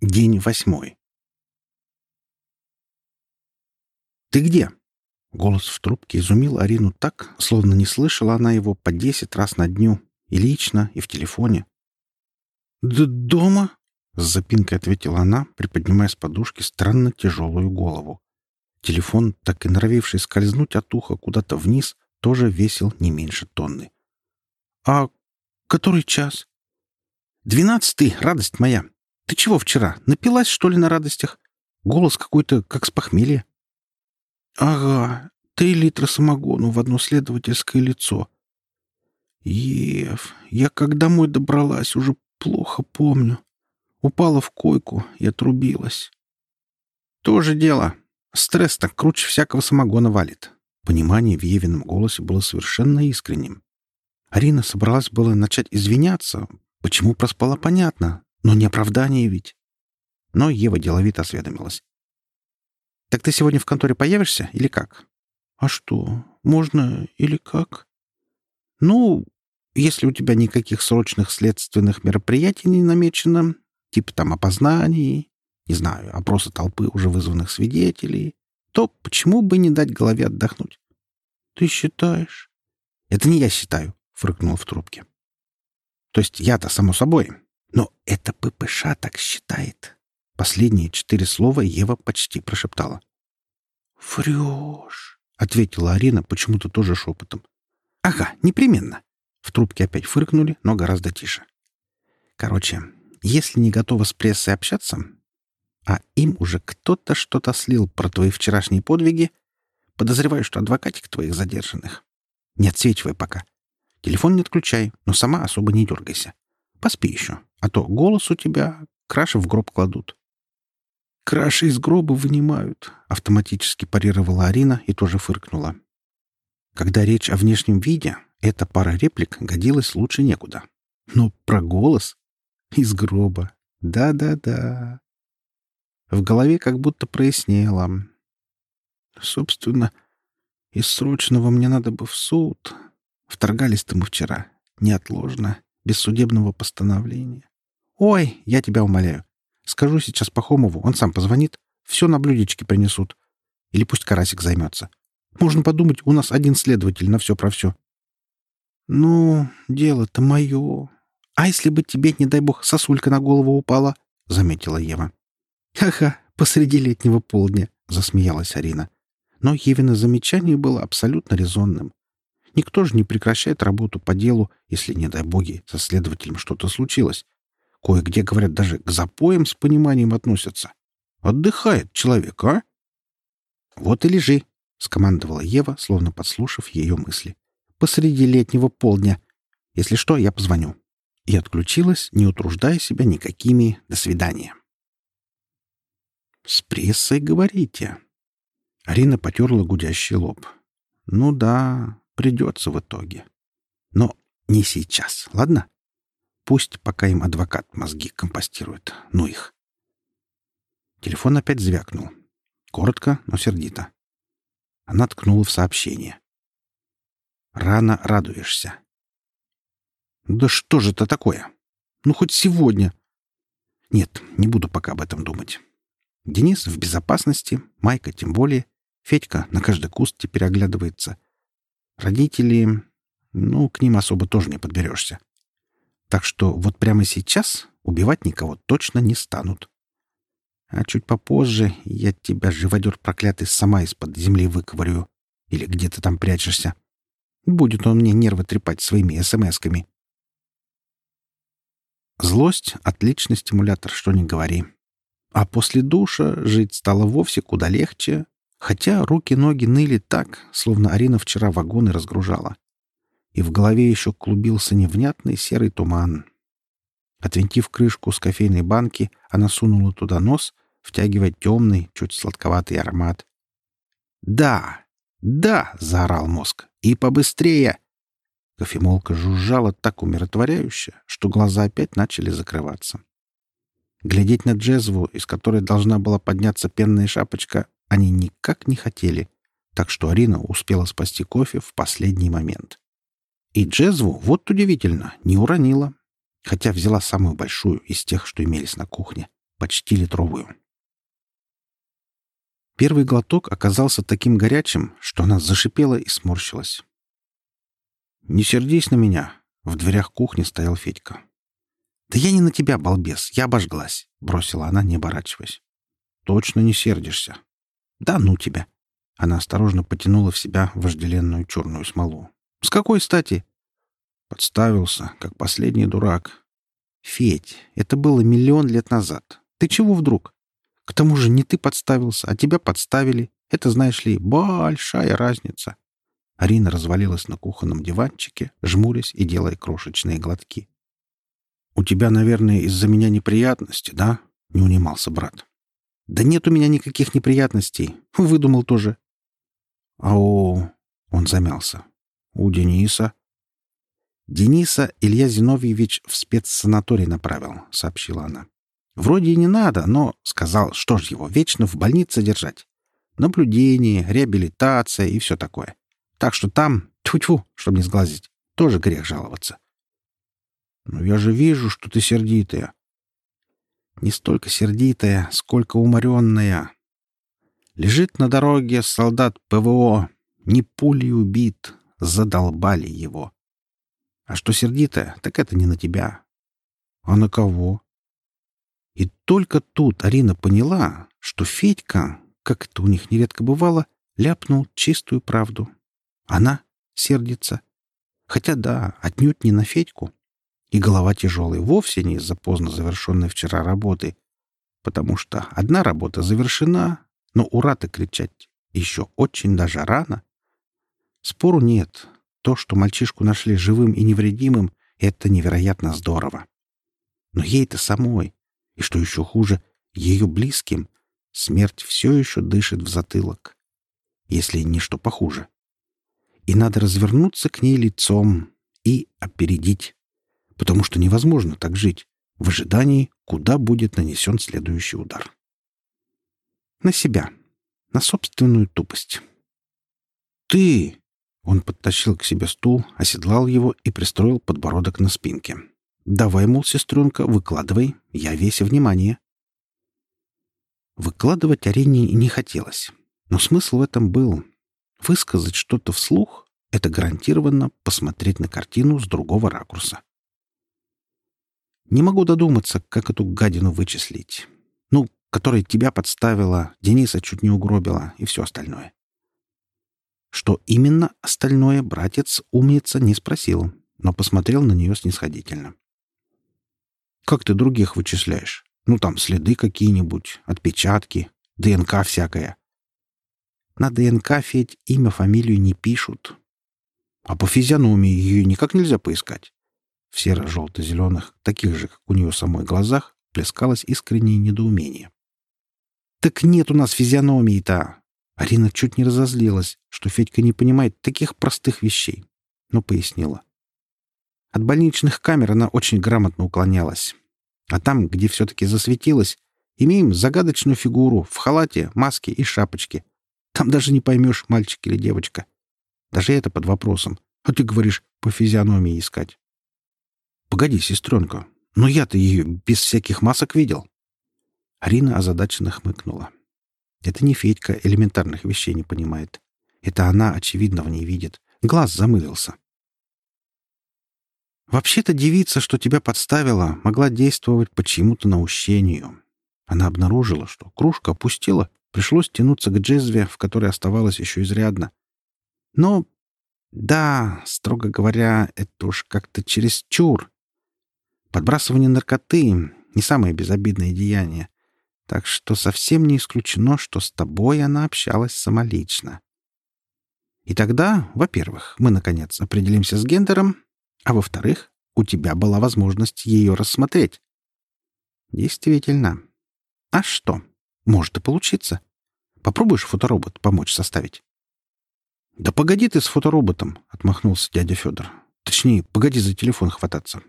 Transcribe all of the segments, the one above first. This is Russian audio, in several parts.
День восьмой. «Ты где?» Голос в трубке изумил Арину так, словно не слышала она его по десять раз на дню, и лично, и в телефоне. «Да дома?» — с запинкой ответила она, приподнимая с подушки странно тяжелую голову. Телефон, так и норовивший скользнуть от уха куда-то вниз, тоже весил не меньше тонны. «А который час?» «Двенадцатый, радость моя!» Ты чего вчера? Напилась, что ли, на радостях? Голос какой-то, как с похмелья. Ага, три литра самогону в одно следовательское лицо. Ев, я как домой добралась, уже плохо помню. Упала в койку и отрубилась. То же дело. Стресс так круче всякого самогона валит. Понимание в Евином голосе было совершенно искренним. Арина собралась было начать извиняться. Почему проспала, понятно. Но не оправдание ведь. Но Ева деловито осведомилась. «Так ты сегодня в конторе появишься или как?» «А что, можно или как?» «Ну, если у тебя никаких срочных следственных мероприятий не намечено, типа там опознаний, не знаю, опроса толпы уже вызванных свидетелей, то почему бы не дать голове отдохнуть?» «Ты считаешь?» «Это не я считаю», — фрыкнул в трубке. «То есть я-то, само собой, но это ППШ так считает. Последние четыре слова Ева почти прошептала. «Врешь», — ответила Арина почему-то тоже шепотом. «Ага, непременно». В трубке опять фыркнули, но гораздо тише. «Короче, если не готова с прессой общаться, а им уже кто-то что-то слил про твои вчерашние подвиги, подозреваю, что адвокатик твоих задержанных. Не отсвечивай пока. Телефон не отключай, но сама особо не дергайся. Поспи еще, а то голос у тебя краши в гроб кладут. «Краши из гроба вынимают», — автоматически парировала Арина и тоже фыркнула. Когда речь о внешнем виде, эта пара реплик годилась лучше некуда. Но про голос из гроба. Да-да-да. В голове как будто прояснело. Собственно, из срочного мне надо бы в суд. Вторгались-то мы вчера. Неотложно без судебного постановления. «Ой, я тебя умоляю. Скажу сейчас Пахомову, он сам позвонит, все на блюдечке принесут. Или пусть Карасик займется. Можно подумать, у нас один следователь на все про все». «Ну, дело-то мое. А если бы тебе, не дай бог, сосулька на голову упала?» — заметила Ева. «Ха-ха, посреди летнего полдня», — засмеялась Арина. Но Евина замечание было абсолютно резонным. Никто же не прекращает работу по делу, если, не дай боги, со следователем что-то случилось. Кое-где, говорят, даже к запоям с пониманием относятся. Отдыхает человек, а? Вот и лежи, — скомандовала Ева, словно подслушав ее мысли. «Посреди летнего полдня. Если что, я позвоню». И отключилась, не утруждая себя никакими «до свидания». «С прессой говорите». Арина потерла гудящий лоб. «Ну да, Придется в итоге. Но не сейчас, ладно? Пусть пока им адвокат мозги компостирует. Ну их. Телефон опять звякнул. Коротко, но сердито. Она ткнула в сообщение. «Рано радуешься». «Да что же это такое? Ну, хоть сегодня». «Нет, не буду пока об этом думать. Денис в безопасности, Майка тем более. Федька на каждый куст теперь оглядывается. Родители... Ну, к ним особо тоже не подберешься. Так что вот прямо сейчас убивать никого точно не станут. А чуть попозже я тебя, живодер проклятый, сама из-под земли выковырю. Или где ты там прячешься. Будет он мне нервы трепать своими смс-ками. Злость — отличный стимулятор, что не говори. А после душа жить стало вовсе куда легче, Хотя руки-ноги ныли так, словно Арина вчера вагоны разгружала. И в голове еще клубился невнятный серый туман. Отвинтив крышку с кофейной банки, она сунула туда нос, втягивая темный, чуть сладковатый аромат. «Да! Да!» — заорал мозг. «И побыстрее!» Кофемолка жужжала так умиротворяюще, что глаза опять начали закрываться. Глядеть на джезву, из которой должна была подняться пенная шапочка, они никак не хотели, так что Арина успела спасти кофе в последний момент. И джезву, вот удивительно, не уронила, хотя взяла самую большую из тех, что имелись на кухне. почти литровую. Первый глоток оказался таким горячим, что она зашипела и сморщилась. «Не сердись на меня!» — в дверях кухни стоял Федька. «Да я не на тебя, балбес, я обожглась!» — бросила она, не оборачиваясь. «Точно не сердишься?» «Да ну тебя!» Она осторожно потянула в себя вожделенную черную смолу. «С какой стати?» Подставился, как последний дурак. «Федь, это было миллион лет назад. Ты чего вдруг? К тому же не ты подставился, а тебя подставили. Это, знаешь ли, большая разница». Арина развалилась на кухонном диванчике, жмурясь и делая крошечные глотки. «У тебя, наверное, из-за меня неприятности, да?» — не унимался брат. «Да нет у меня никаких неприятностей. Выдумал тоже. «Ау!» — он замялся. «У Дениса?» «Дениса Илья Зиновьевич в спецсанаторий направил», — сообщила она. «Вроде и не надо, но сказал, что ж его вечно в больнице держать. Наблюдение, реабилитация и все такое. Так что там, тьфу-тьфу, чтобы не сглазить, тоже грех жаловаться». «Но я же вижу, что ты сердитая». «Не столько сердитая, сколько уморенная», Лежит на дороге солдат ПВО, не пулей убит, задолбали его. А что сердито, так это не на тебя. А на кого? И только тут Арина поняла, что Федька, как это у них нередко бывало, ляпнул чистую правду. Она сердится. Хотя да, отнюдь не на Федьку. И голова тяжелая вовсе не из-за поздно завершенной вчера работы, потому что одна работа завершена, но ура-то кричать еще очень даже рано. Спору нет. То, что мальчишку нашли живым и невредимым, это невероятно здорово. Но ей-то самой, и что еще хуже, ее близким, смерть все еще дышит в затылок. Если не что похуже. И надо развернуться к ней лицом и опередить. Потому что невозможно так жить, в ожидании, куда будет нанесен следующий удар. На себя. На собственную тупость. «Ты!» Он подтащил к себе стул, оседлал его и пристроил подбородок на спинке. «Давай, мол, сестренка, выкладывай. Я весь внимание». Выкладывать Арине не хотелось. Но смысл в этом был. Высказать что-то вслух — это гарантированно посмотреть на картину с другого ракурса. Не могу додуматься, как эту гадину вычислить. Ну, которая тебя подставила, Дениса чуть не угробила и все остальное. Что именно остальное братец умница не спросил, но посмотрел на нее снисходительно. «Как ты других вычисляешь? Ну, там следы какие-нибудь, отпечатки, ДНК всякая». «На ДНК, Федь, имя, фамилию не пишут. А по физиономии ее никак нельзя поискать». В серо-желто-зеленых, таких же, как у нее самой глазах, плескалось искреннее недоумение. «Так нет у нас физиономии-то!» Арина чуть не разозлилась, что Федька не понимает таких простых вещей, но пояснила. От больничных камер она очень грамотно уклонялась. А там, где все-таки засветилась, имеем загадочную фигуру в халате, маске и шапочке. Там даже не поймешь, мальчик или девочка. Даже это под вопросом. А ты говоришь, по физиономии искать. Погоди, сестренка, но я-то ее без всяких масок видел. Арина озадаченно хмыкнула. Это не Федька элементарных вещей не понимает. Это она, очевидно, в ней видит. Глаз замылился. Вообще-то девица, что тебя подставила, могла действовать по чьему-то наущению. Она обнаружила, что кружка опустила, пришлось тянуться к джезве, в которой оставалось еще изрядно. Но, да, строго говоря, это уж как-то чересчур. Подбрасывание наркоты — не самое безобидное деяние. Так что совсем не исключено, что с тобой она общалась самолично. И тогда, во-первых, мы, наконец, определимся с гендером, а во-вторых, у тебя была возможность ее рассмотреть. Действительно. А что? Может и получиться. Попробуешь фоторобот помочь составить? Да погоди ты с фотороботом, отмахнулся дядя Федор. Точнее, погоди за телефон хвататься.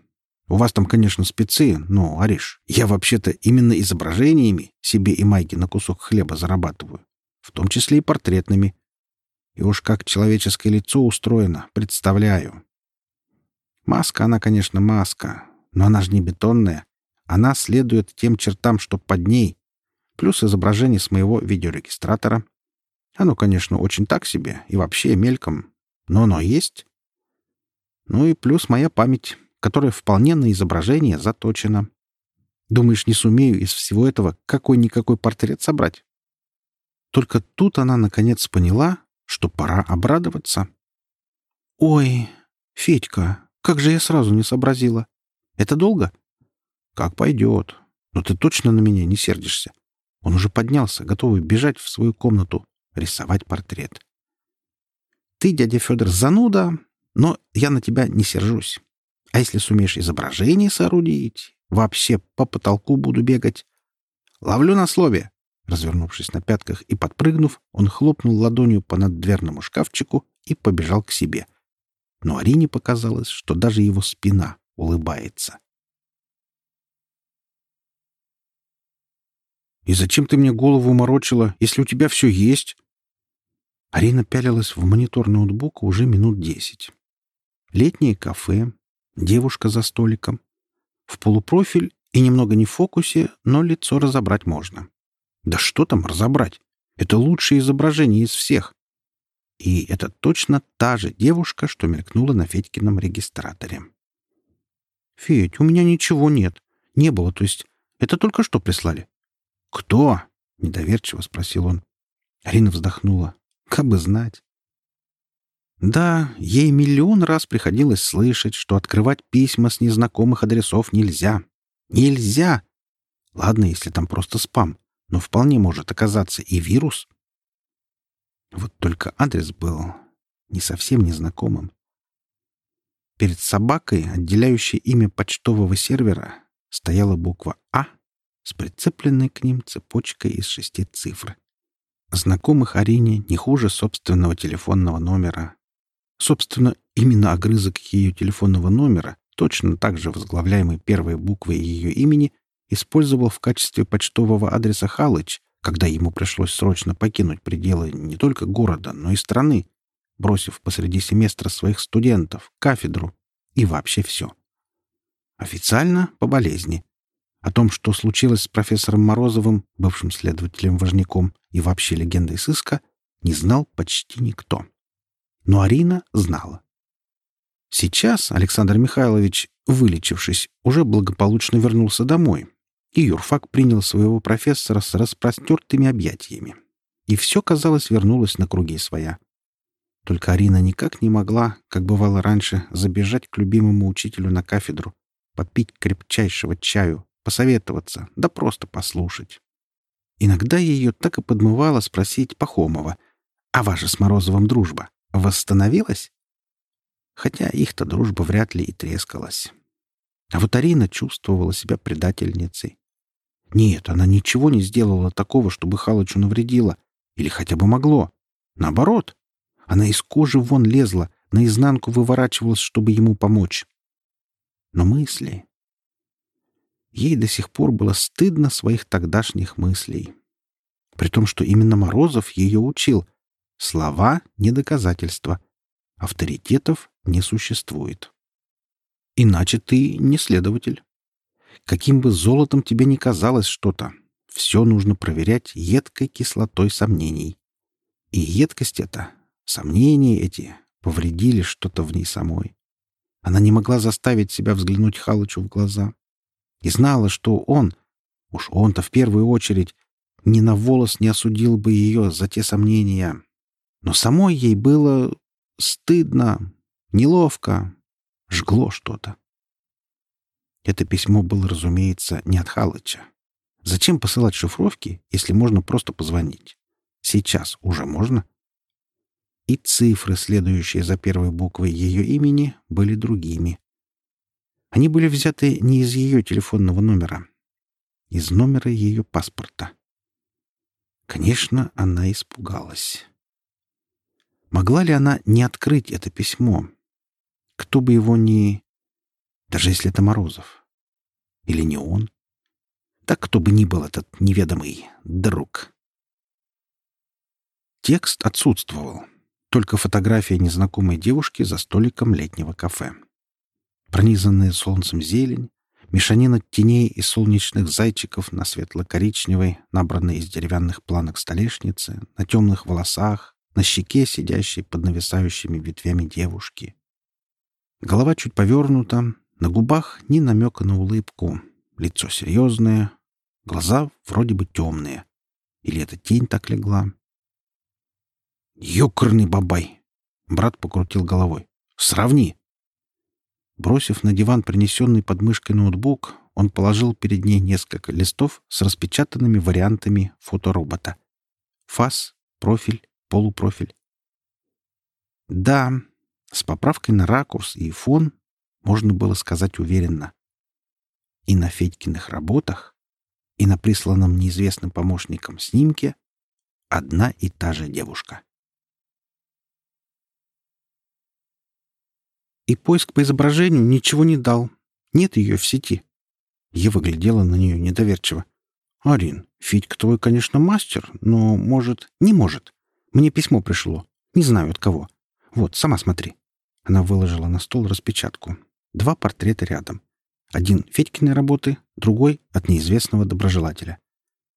У вас там, конечно, спецы, но, Ариш, я вообще-то именно изображениями себе и Майке на кусок хлеба зарабатываю, в том числе и портретными. И уж как человеческое лицо устроено, представляю. Маска, она, конечно, маска, но она же не бетонная, она следует тем чертам, что под ней, плюс изображение с моего видеорегистратора. Оно, конечно, очень так себе и вообще мельком, но оно есть. Ну и плюс моя память, которая вполне на изображение заточена. Думаешь, не сумею из всего этого какой-никакой портрет собрать? Только тут она наконец поняла, что пора обрадоваться. «Ой, Федька, как же я сразу не сообразила. Это долго?» «Как пойдет. Но ты точно на меня не сердишься?» Он уже поднялся, готовый бежать в свою комнату, рисовать портрет. «Ты, дядя Федор, зануда, но я на тебя не сержусь. А если сумеешь изображение соорудить, вообще по потолку буду бегать. Ловлю на слове!» Развернувшись на пятках и подпрыгнув, он хлопнул ладонью по наддверному шкафчику и побежал к себе. Но Арине показалось, что даже его спина улыбается. «И зачем ты мне голову морочила, если у тебя все есть?» Арина пялилась в монитор ноутбука уже минут десять. Летнее кафе, девушка за столиком. В полупрофиль и немного не в фокусе, но лицо разобрать можно. Да что там разобрать? Это лучшее изображение из всех. И это точно та же девушка, что мелькнула на Федькином регистраторе. «Федь, у меня ничего нет. Не было, то есть. Это только что прислали. «Кто?» — недоверчиво спросил он. Арина вздохнула. «Как бы знать». Да, ей миллион раз приходилось слышать, что открывать письма с незнакомых адресов нельзя. Нельзя! Ладно, если там просто спам, но вполне может оказаться и вирус. Вот только адрес был не совсем незнакомым. Перед собакой, отделяющей имя почтового сервера, стояла буква «А» с прицепленной к ним цепочкой из шести цифр. Знакомых Арине не хуже собственного телефонного номера. Собственно, именно огрызок ее телефонного номера, точно так же возглавляемый первой буквой ее имени, использовал в качестве почтового адреса Халыч, когда ему пришлось срочно покинуть пределы не только города, но и страны, бросив посреди семестра своих студентов, кафедру и вообще все. Официально по болезни, о том, что случилось с профессором Морозовым, бывшим следователем-важняком и вообще легендой сыска, не знал почти никто. Но Арина знала. Сейчас Александр Михайлович, вылечившись, уже благополучно вернулся домой, и юрфак принял своего профессора с распростертыми объятиями. И все, казалось, вернулось на круги своя. Только Арина никак не могла, как бывало раньше, забежать к любимому учителю на кафедру, подпить крепчайшего чаю, посоветоваться, да просто послушать. Иногда ее так и подмывало спросить Пахомова, «А ваша с Морозовым дружба восстановилась?» Хотя их-то дружба вряд ли и трескалась. А вот Арина чувствовала себя предательницей. Нет, она ничего не сделала такого, чтобы Халычу навредила. Или хотя бы могло. Наоборот, она из кожи вон лезла, наизнанку выворачивалась, чтобы ему помочь. Но мысли, Ей до сих пор было стыдно своих тогдашних мыслей. При том, что именно Морозов ее учил. Слова — не доказательства. Авторитетов не существует. Иначе ты не следователь. Каким бы золотом тебе ни казалось что-то, все нужно проверять едкой кислотой сомнений. И едкость эта, сомнения эти, повредили что-то в ней самой. Она не могла заставить себя взглянуть Халычу в глаза и знала, что он, уж он-то в первую очередь, ни на волос не осудил бы ее за те сомнения. Но самой ей было стыдно, неловко, жгло что-то. Это письмо было, разумеется, не от Халыча. Зачем посылать шифровки, если можно просто позвонить? Сейчас уже можно. И цифры, следующие за первой буквой ее имени, были другими. Они были взяты не из ее телефонного номера, из номера ее паспорта. Конечно, она испугалась. Могла ли она не открыть это письмо? Кто бы его ни... Даже если это Морозов. Или не он? Так кто бы ни был этот неведомый друг. Текст отсутствовал. Только фотография незнакомой девушки за столиком летнего кафе пронизанная солнцем зелень, Мешанина теней и солнечных зайчиков на светло-коричневой, набранной из деревянных планок столешницы, на темных волосах, на щеке, сидящей под нависающими ветвями девушки. Голова чуть повернута, на губах ни намека на улыбку, лицо серьезное, глаза вроде бы темные. Или эта тень так легла? «Ёкарный бабай!» — брат покрутил головой. «Сравни!» Бросив на диван принесенный под мышкой ноутбук, он положил перед ней несколько листов с распечатанными вариантами фоторобота. Фас, профиль, полупрофиль. Да, с поправкой на ракурс и фон можно было сказать уверенно. И на Федькиных работах, и на присланном неизвестным помощником снимке одна и та же девушка. И поиск по изображению ничего не дал. Нет ее в сети. Ева глядела на нее недоверчиво. «Арин, Федька твой, конечно, мастер, но, может, не может. Мне письмо пришло. Не знаю от кого. Вот, сама смотри». Она выложила на стол распечатку. Два портрета рядом. Один Федькиной работы, другой — от неизвестного доброжелателя.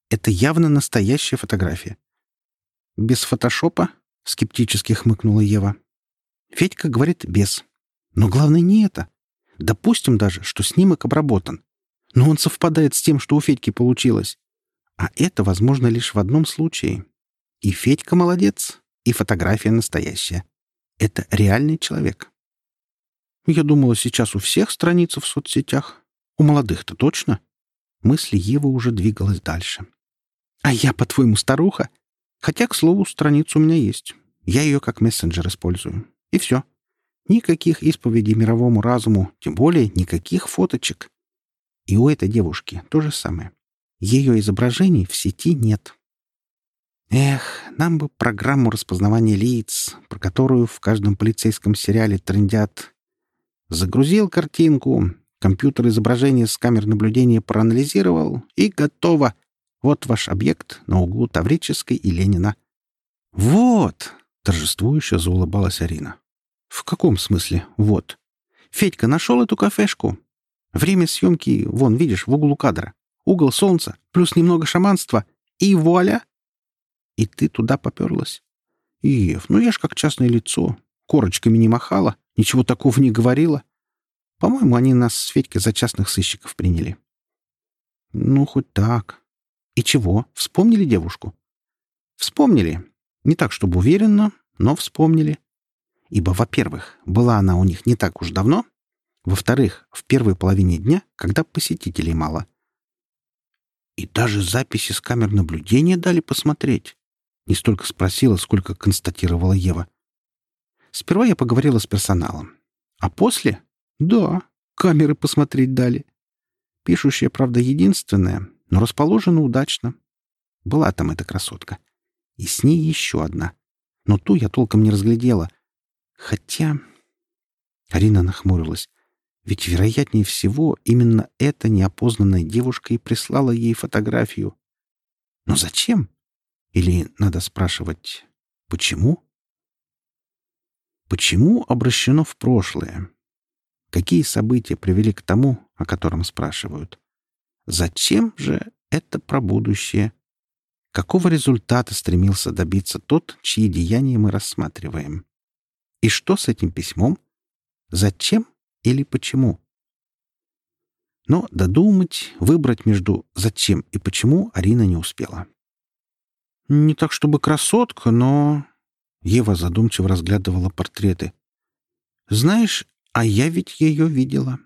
Это явно настоящая фотография. «Без фотошопа?» — скептически хмыкнула Ева. Федька говорит «без». Но главное не это. Допустим даже, что снимок обработан. Но он совпадает с тем, что у Федьки получилось. А это возможно лишь в одном случае. И Федька молодец, и фотография настоящая. Это реальный человек. Я думала, сейчас у всех страниц в соцсетях. У молодых-то точно. Мысли Евы уже двигалась дальше. А я, по-твоему, старуха? Хотя, к слову, страница у меня есть. Я ее как мессенджер использую. И все. Никаких исповедей мировому разуму, тем более никаких фоточек. И у этой девушки то же самое. Ее изображений в сети нет. Эх, нам бы программу распознавания лиц, про которую в каждом полицейском сериале трендят. Загрузил картинку, компьютер изображение с камер наблюдения проанализировал, и готово. Вот ваш объект на углу Таврической и Ленина. «Вот!» — торжествующе заулыбалась Арина. «В каком смысле? Вот. Федька нашел эту кафешку. Время съемки, вон, видишь, в углу кадра. Угол солнца, плюс немного шаманства. И вуаля! И ты туда поперлась. Ев, ну я ж как частное лицо. Корочками не махала, ничего такого не говорила. По-моему, они нас с Федькой за частных сыщиков приняли. Ну, хоть так. И чего? Вспомнили девушку? Вспомнили. Не так, чтобы уверенно, но вспомнили ибо, во-первых, была она у них не так уж давно, во-вторых, в первой половине дня, когда посетителей мало. И даже записи с камер наблюдения дали посмотреть. Не столько спросила, сколько констатировала Ева. Сперва я поговорила с персоналом. А после? Да, камеры посмотреть дали. Пишущая, правда, единственная, но расположена удачно. Была там эта красотка. И с ней еще одна. Но ту я толком не разглядела — Хотя... Арина нахмурилась. Ведь, вероятнее всего, именно эта неопознанная девушка и прислала ей фотографию. Но зачем? Или надо спрашивать, почему? Почему обращено в прошлое? Какие события привели к тому, о котором спрашивают? Зачем же это про будущее? Какого результата стремился добиться тот, чьи деяния мы рассматриваем? И что с этим письмом? Зачем или почему? Но додумать, выбрать между «зачем» и «почему» Арина не успела. «Не так, чтобы красотка, но...» Ева задумчиво разглядывала портреты. «Знаешь, а я ведь ее видела».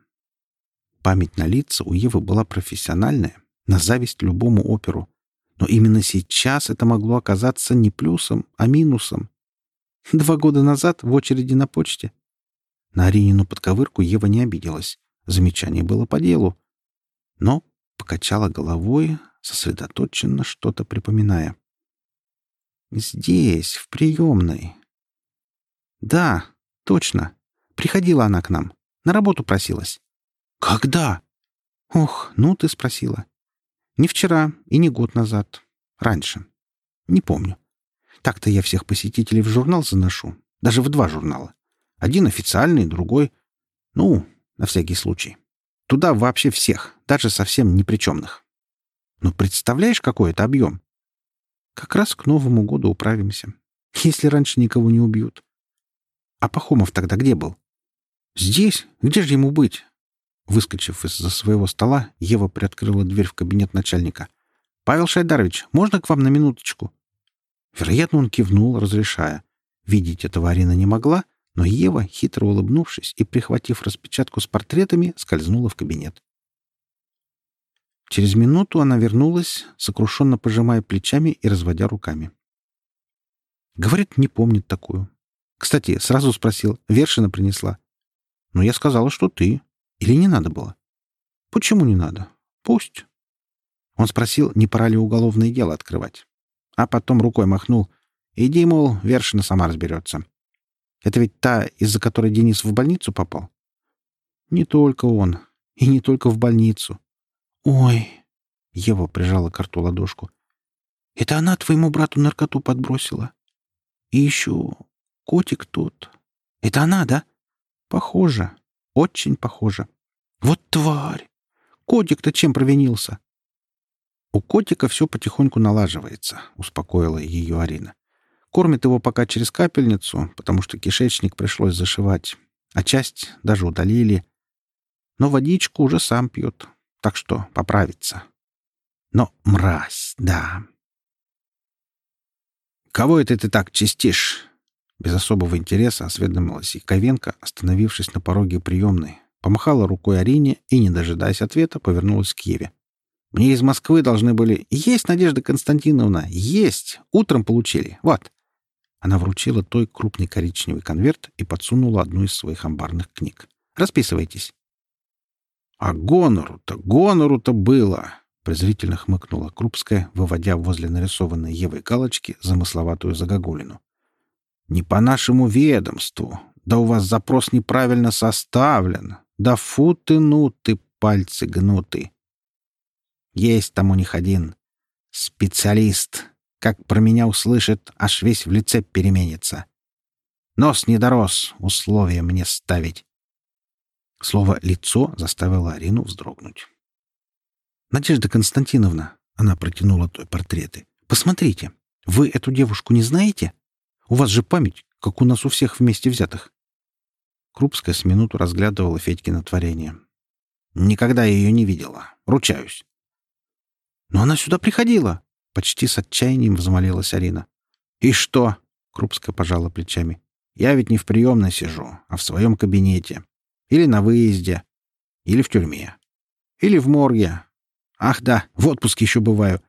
Память на лица у Евы была профессиональная, на зависть любому оперу. Но именно сейчас это могло оказаться не плюсом, а минусом. Два года назад в очереди на почте. На Аринину подковырку Ева не обиделась. Замечание было по делу. Но покачала головой, сосредоточенно что-то припоминая. «Здесь, в приемной». «Да, точно. Приходила она к нам. На работу просилась». «Когда?» «Ох, ну ты спросила. Не вчера и не год назад. Раньше. Не помню. Так-то я всех посетителей в журнал заношу. Даже в два журнала. Один официальный, другой... Ну, на всякий случай. Туда вообще всех, даже совсем непричемных. Ну, представляешь, какой это объем? Как раз к Новому году управимся. Если раньше никого не убьют. А Пахомов тогда где был? Здесь? Где же ему быть? Выскочив из-за своего стола, Ева приоткрыла дверь в кабинет начальника. «Павел Шайдарович, можно к вам на минуточку?» Вероятно, он кивнул, разрешая. Видеть этого Арина не могла, но Ева, хитро улыбнувшись и прихватив распечатку с портретами, скользнула в кабинет. Через минуту она вернулась, сокрушенно пожимая плечами и разводя руками. Говорит, не помнит такую. Кстати, сразу спросил, Вершина принесла. Но я сказала, что ты. Или не надо было? Почему не надо? Пусть. Он спросил, не пора ли уголовное дело открывать. А потом рукой махнул. Иди, мол, Вершина сама разберется. Это ведь та, из-за которой Денис в больницу попал? Не только он. И не только в больницу. «Ой!» — Ева прижала к рту ладошку. «Это она твоему брату наркоту подбросила. И еще котик тот. Это она, да? Похоже. Очень похоже. Вот тварь! Котик-то чем провинился?» «У котика все потихоньку налаживается», — успокоила ее Арина. «Кормит его пока через капельницу, потому что кишечник пришлось зашивать, а часть даже удалили. Но водичку уже сам пьет, так что поправится. Но мразь, да. «Кого это ты так чистишь?» Без особого интереса осведомилась Яковенко, остановившись на пороге приемной, помахала рукой Арине и, не дожидаясь ответа, повернулась к Еве. «Мне из Москвы должны были...» «Есть, Надежда Константиновна, есть! Утром получили. Вот!» Она вручила той крупный коричневый конверт и подсунула одну из своих амбарных книг. «Расписывайтесь». А гонору-то, гонору-то было! презрительно хмыкнула Крупская, выводя возле нарисованной Евой галочки замысловатую загогулину. «Не по нашему ведомству. Да у вас запрос неправильно составлен. Да фу ты, ну ты, пальцы гнуты. Есть там у них один. Специалист. Как про меня услышит, аж весь в лице переменится. Нос не дорос, условия мне ставить. Слово «лицо» заставило Арину вздрогнуть. «Надежда Константиновна», — она протянула той портреты, — «посмотрите, вы эту девушку не знаете? У вас же память, как у нас у всех вместе взятых». Крупская с минуту разглядывала Федькино творение. «Никогда я ее не видела. Ручаюсь». «Но она сюда приходила!» — почти с отчаянием взмолилась Арина. «И что?» — Крупская пожала плечами. «Я ведь не в приемной сижу, а в своем кабинете. Или на выезде. Или в тюрьме. Или в морге. Ах да, в отпуске еще бываю.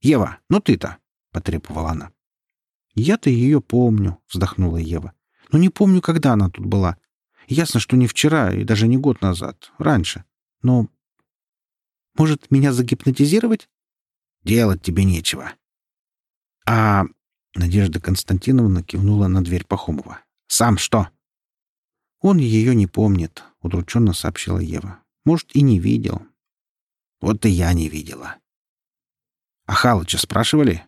Ева, ну ты-то, — потребовала она. Я-то ее помню, — вздохнула Ева. Но не помню, когда она тут была. Ясно, что не вчера и даже не год назад. Раньше. Но... Может, меня загипнотизировать? Делать тебе нечего. А... Надежда Константиновна кивнула на дверь Пахомова. «Сам что?» «Он ее не помнит», — удрученно сообщила Ева. «Может, и не видел». «Вот и я не видела». «А Халыча спрашивали?»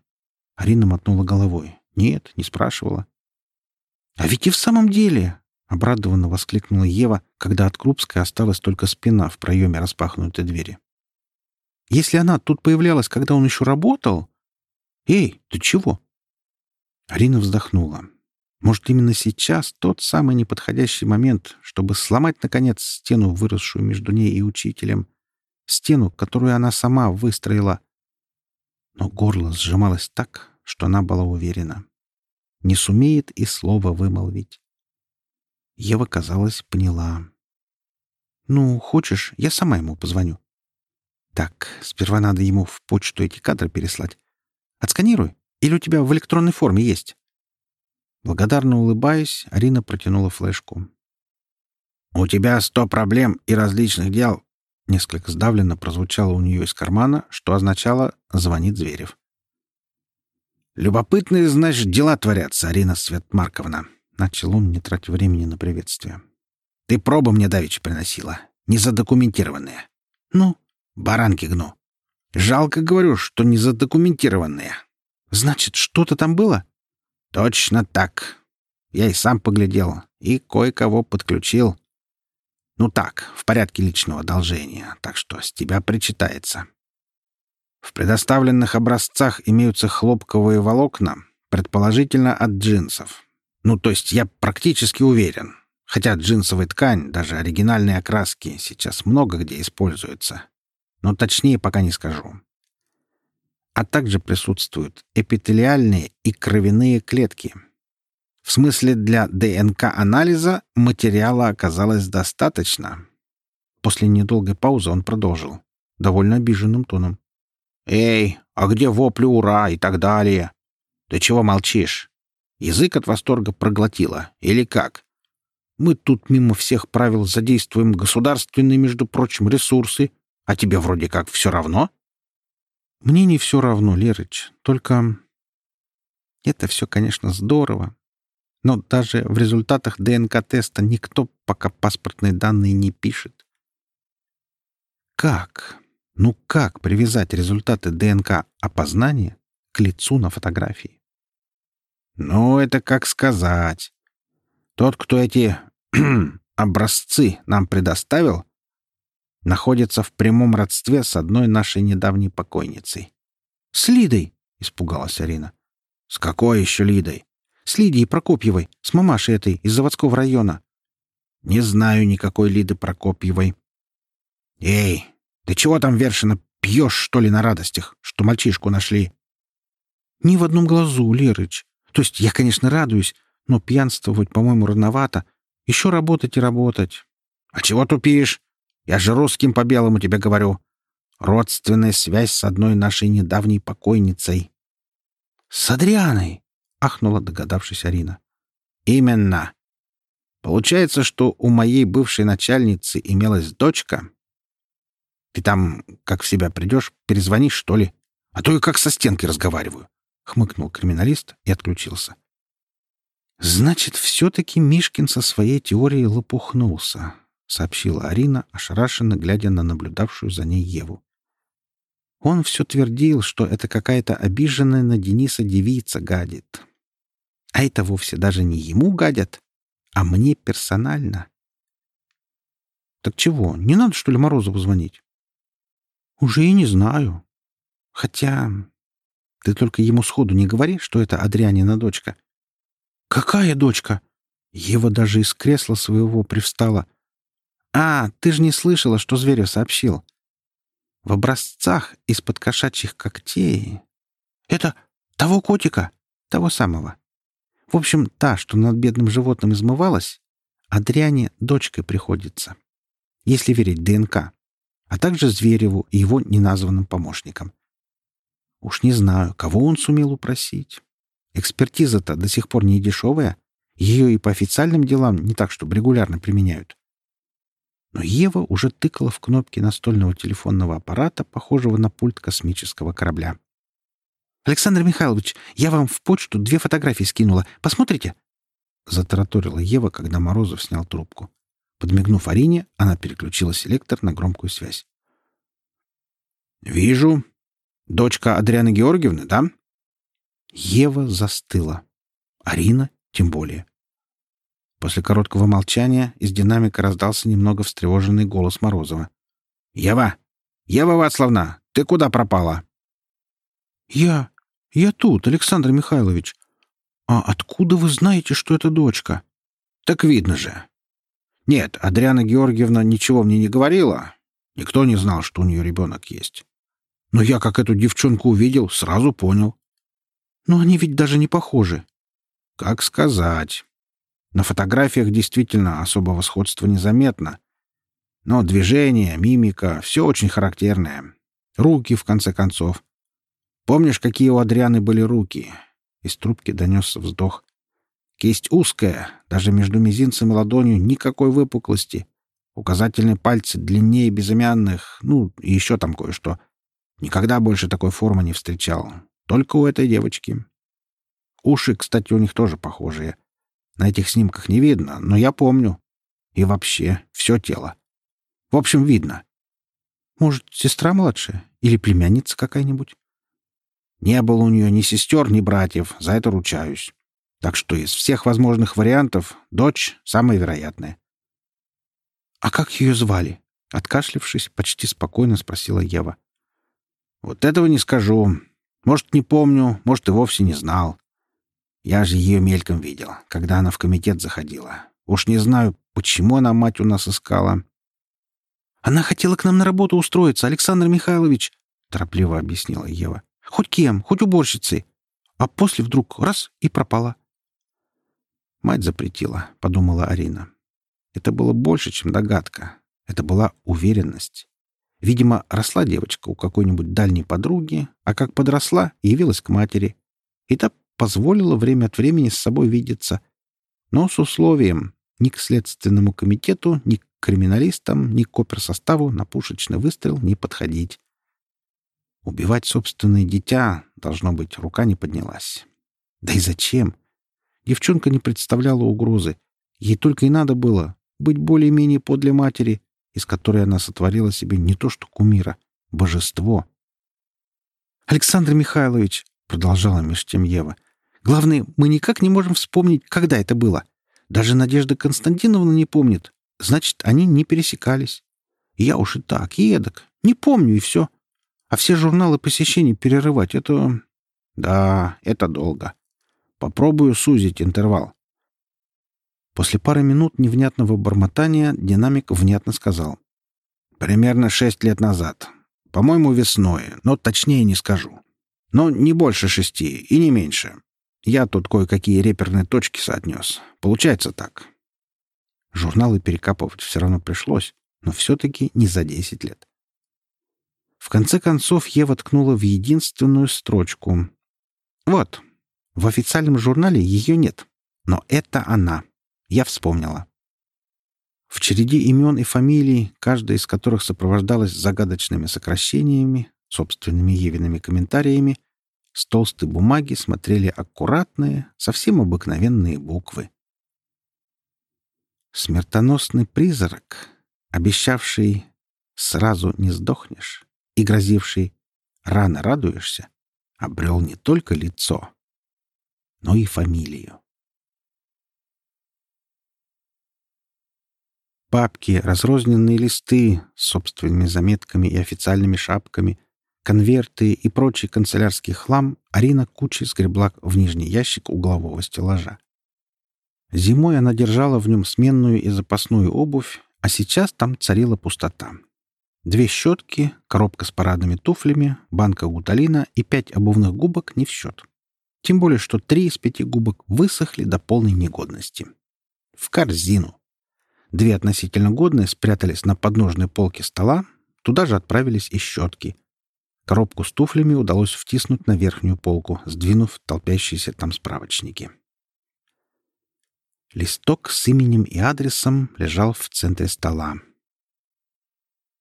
Арина мотнула головой. «Нет, не спрашивала». «А ведь и в самом деле!» — обрадованно воскликнула Ева, когда от Крупской осталась только спина в проеме распахнутой двери. «Если она тут появлялась, когда он еще работал...» «Эй, ты чего?» Арина вздохнула. Может, именно сейчас тот самый неподходящий момент, чтобы сломать, наконец, стену, выросшую между ней и учителем, стену, которую она сама выстроила. Но горло сжималось так, что она была уверена. Не сумеет и слова вымолвить. Ева, казалось, поняла. «Ну, хочешь, я сама ему позвоню». «Так, сперва надо ему в почту эти кадры переслать. Отсканируй. Или у тебя в электронной форме есть?» Благодарно улыбаясь, Арина протянула флешку. «У тебя сто проблем и различных дел!» Несколько сдавленно прозвучало у нее из кармана, что означало «звонит Зверев». «Любопытные, значит, дела творятся, Арина Светмарковна», — начал он, не тратя времени на приветствие. «Ты пробы мне давеча приносила, незадокументированные. Ну, баранки гну. Жалко, говорю, что незадокументированные. Значит, что-то там было?» «Точно так. Я и сам поглядел, и кое-кого подключил. Ну так, в порядке личного одолжения, так что с тебя причитается. В предоставленных образцах имеются хлопковые волокна, предположительно от джинсов. Ну, то есть я практически уверен. Хотя джинсовая ткань, даже оригинальные окраски, сейчас много где используется. Но точнее пока не скажу. А также присутствуют эпителиальные и кровяные клетки. В смысле, для ДНК-анализа материала оказалось достаточно. После недолгой паузы он продолжил, довольно обиженным тоном. «Эй, а где вопли «Ура» и так далее? Ты чего молчишь? Язык от восторга проглотила, или как? Мы тут мимо всех правил задействуем государственные, между прочим, ресурсы, а тебе вроде как все равно?» «Мне не все равно, Лерыч, только...» «Это все, конечно, здорово, но даже в результатах ДНК-теста никто пока паспортные данные не пишет. Как? Ну как привязать результаты ДНК-опознания к лицу на фотографии? Ну, это как сказать. Тот, кто эти образцы нам предоставил, находится в прямом родстве с одной нашей недавней покойницей. — С Лидой! — испугалась Арина. — С какой еще Лидой? С Лидией Прокопьевой, с мамашей этой из заводского района. Не знаю никакой Лиды Прокопьевой. Эй, ты чего там, Вершина, пьешь, что ли, на радостях, что мальчишку нашли? Ни в одном глазу, Лерыч. То есть я, конечно, радуюсь, но пьянствовать, по-моему, рановато. Еще работать и работать. А чего тупишь? Я же русским по белому тебе говорю. Родственная связь с одной нашей недавней покойницей. — С Адрианой! — ахнула, догадавшись Арина. «Именно. Получается, что у моей бывшей начальницы имелась дочка. Ты там, как в себя придешь, перезвонишь, что ли? А то я как со стенкой разговариваю», — хмыкнул криминалист и отключился. «Значит, все-таки Мишкин со своей теорией лопухнулся», — сообщила Арина, ошарашенно глядя на наблюдавшую за ней Еву. Он все твердил, что это какая-то обиженная на Дениса девица гадит. А это вовсе даже не ему гадят, а мне персонально. Так чего, не надо, что ли, Морозову звонить? Уже и не знаю. Хотя ты только ему сходу не говори, что это Адрианина дочка. Какая дочка? Ева даже из кресла своего привстала. А, ты же не слышала, что Зверев сообщил. В образцах из-под кошачьих когтей. Это того котика, того самого. В общем, та, что над бедным животным измывалась, Адриане дочкой приходится, если верить ДНК, а также Звереву и его неназванным помощникам. Уж не знаю, кого он сумел упросить. Экспертиза-то до сих пор не дешевая, ее и по официальным делам не так, чтобы регулярно применяют. Но Ева уже тыкала в кнопки настольного телефонного аппарата, похожего на пульт космического корабля. «Александр Михайлович, я вам в почту две фотографии скинула. Посмотрите?» Затараторила Ева, когда Морозов снял трубку. Подмигнув Арине, она переключила селектор на громкую связь. «Вижу. Дочка Адрианы Георгиевны, да?» Ева застыла. Арина тем более. После короткого молчания из динамика раздался немного встревоженный голос Морозова. «Ева! Ева Вацлавна, ты куда пропала?» «Я... я тут, Александр Михайлович. А откуда вы знаете, что это дочка?» «Так видно же». «Нет, Адриана Георгиевна ничего мне не говорила. Никто не знал, что у нее ребенок есть. Но я, как эту девчонку увидел, сразу понял». «Но они ведь даже не похожи». «Как сказать. На фотографиях действительно особого сходства незаметно. Но движение, мимика — все очень характерное. Руки, в конце концов. Помнишь, какие у Адрианы были руки?» Из трубки донесся вздох. «Кисть узкая, даже между мизинцем и ладонью никакой выпуклости. Указательные пальцы длиннее безымянных, ну, и еще там кое-что. Никогда больше такой формы не встречал. Только у этой девочки. Уши, кстати, у них тоже похожие. На этих снимках не видно, но я помню. И вообще, все тело. В общем, видно. Может, сестра младшая? Или племянница какая-нибудь? Не было у нее ни сестер, ни братьев, за это ручаюсь. Так что из всех возможных вариантов дочь самая вероятная. «А как ее звали?» Откашлившись, почти спокойно спросила Ева. «Вот этого не скажу. Может, не помню, может, и вовсе не знал. Я же ее мельком видел, когда она в комитет заходила. Уж не знаю, почему она мать у нас искала». «Она хотела к нам на работу устроиться, Александр Михайлович», — торопливо объяснила Ева. «Хоть кем, хоть уборщицей. А после вдруг раз — и пропала». «Мать запретила», — подумала Арина. Это было больше, чем догадка. Это была уверенность. Видимо, росла девочка у какой-нибудь дальней подруги, а как подросла, явилась к матери. И та позволила время от времени с собой видеться. Но с условием ни к следственному комитету, ни к криминалистам, ни к оперсоставу на пушечный выстрел не подходить. Убивать собственное дитя, должно быть, рука не поднялась. Да и зачем? Девчонка не представляла угрозы. Ей только и надо было быть более-менее подле матери, из которой она сотворила себе не то что кумира, божество. «Александр Михайлович», — продолжала меж тем Ева, — «главное, мы никак не можем вспомнить, когда это было. Даже Надежда Константиновна не помнит. Значит, они не пересекались. Я уж и так, и эдак. Не помню, и все. А все журналы посещений перерывать — это... Да, это долго. Попробую сузить интервал. После пары минут невнятного бормотания динамик внятно сказал. «Примерно шесть лет назад. По-моему, весной, но точнее не скажу. Но не больше шести и не меньше. Я тут кое-какие реперные точки соотнес. Получается так». Журналы перекапывать все равно пришлось, но все-таки не за десять лет. В конце концов, Ева ткнула в единственную строчку. «Вот, в официальном журнале ее нет, но это она». Я вспомнила. В череде имен и фамилий, каждая из которых сопровождалась загадочными сокращениями, собственными Евиными комментариями, с толстой бумаги смотрели аккуратные, совсем обыкновенные буквы. Смертоносный призрак, обещавший «сразу не сдохнешь» и грозивший «рано радуешься», обрел не только лицо, но и фамилию. Папки, разрозненные листы с собственными заметками и официальными шапками, конверты и прочий канцелярский хлам Арина кучей сгребла в нижний ящик углового стеллажа. Зимой она держала в нем сменную и запасную обувь, а сейчас там царила пустота. Две щетки, коробка с парадными туфлями, банка гуталина и пять обувных губок не в счет. Тем более, что три из пяти губок высохли до полной негодности. В корзину. Две относительно годные спрятались на подножной полке стола, туда же отправились и щетки. Коробку с туфлями удалось втиснуть на верхнюю полку, сдвинув толпящиеся там справочники. Листок с именем и адресом лежал в центре стола.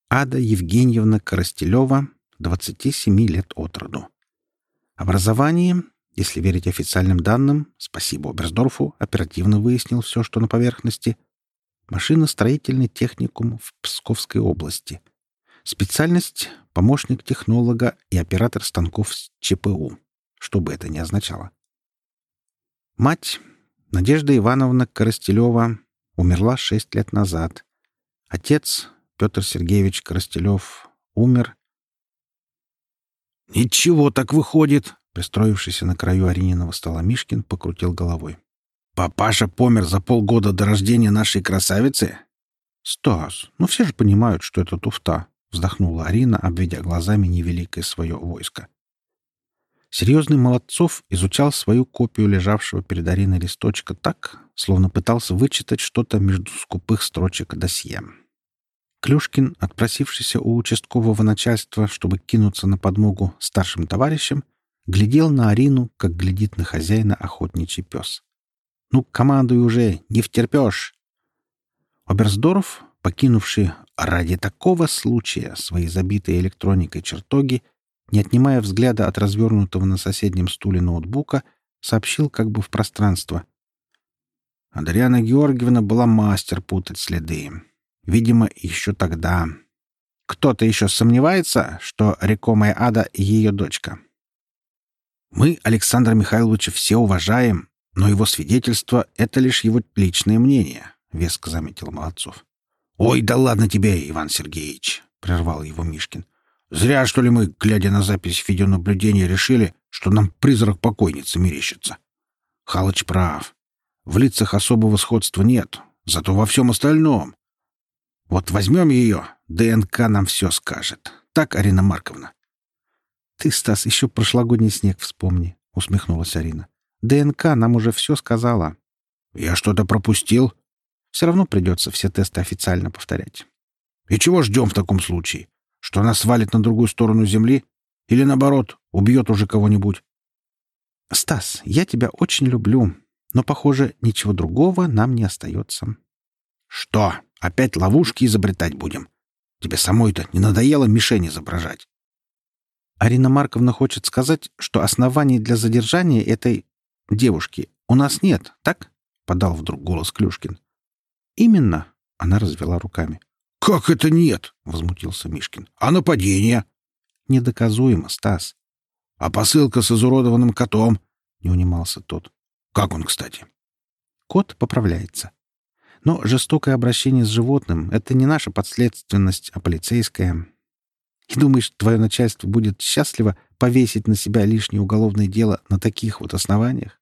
Ада Евгеньевна Коростелева, 27 лет от роду. Образование, если верить официальным данным, спасибо Оберсдорфу, оперативно выяснил все, что на поверхности — машиностроительный техникум в Псковской области. Специальность — помощник технолога и оператор станков с ЧПУ, что бы это ни означало. Мать, Надежда Ивановна Коростелева, умерла шесть лет назад. Отец, Петр Сергеевич Коростелев, умер. «Ничего так выходит!» Пристроившийся на краю Арининого стола Мишкин покрутил головой. Папаша помер за полгода до рождения нашей красавицы? Стас, ну все же понимают, что это туфта, вздохнула Арина, обведя глазами невеликое свое войско. Серьезный Молодцов изучал свою копию лежавшего перед Ариной листочка так, словно пытался вычитать что-то между скупых строчек досье. Клюшкин, отпросившийся у участкового начальства, чтобы кинуться на подмогу старшим товарищам, глядел на Арину, как глядит на хозяина охотничий пес. Ну, командуй уже, не втерпешь!» Оберсдорф, покинувший ради такого случая свои забитые электроникой чертоги, не отнимая взгляда от развернутого на соседнем стуле ноутбука, сообщил как бы в пространство. Адриана Георгиевна была мастер путать следы. Видимо, еще тогда. Кто-то еще сомневается, что рекомая Ада — ее дочка. Мы Александра Михайловича все уважаем, но его свидетельство — это лишь его личное мнение, — веско заметил Молодцов. «Ой, да ладно тебе, Иван Сергеевич!» — прервал его Мишкин. «Зря, что ли, мы, глядя на запись видеонаблюдения, решили, что нам призрак покойницы мерещится. Халыч прав. В лицах особого сходства нет, зато во всем остальном. Вот возьмем ее, ДНК нам все скажет. Так, Арина Марковна?» «Ты, Стас, еще прошлогодний снег вспомни», — усмехнулась Арина. «ДНК нам уже все сказала». «Я что-то пропустил?» Все равно придется все тесты официально повторять. И чего ждем в таком случае? Что она свалит на другую сторону Земли? Или, наоборот, убьет уже кого-нибудь? Стас, я тебя очень люблю, но, похоже, ничего другого нам не остается. Что, опять ловушки изобретать будем? Тебе самой-то не надоело мишень изображать? Арина Марковна хочет сказать, что оснований для задержания этой девушки у нас нет, так? — подал вдруг голос Клюшкин. «Именно!» — она развела руками. «Как это нет?» — возмутился Мишкин. «А нападение?» «Недоказуемо, Стас». «А посылка с изуродованным котом?» — не унимался тот. «Как он, кстати?» «Кот поправляется. Но жестокое обращение с животным — это не наша подследственность, а полицейская. И думаешь, твое начальство будет счастливо повесить на себя лишнее уголовное дело на таких вот основаниях?»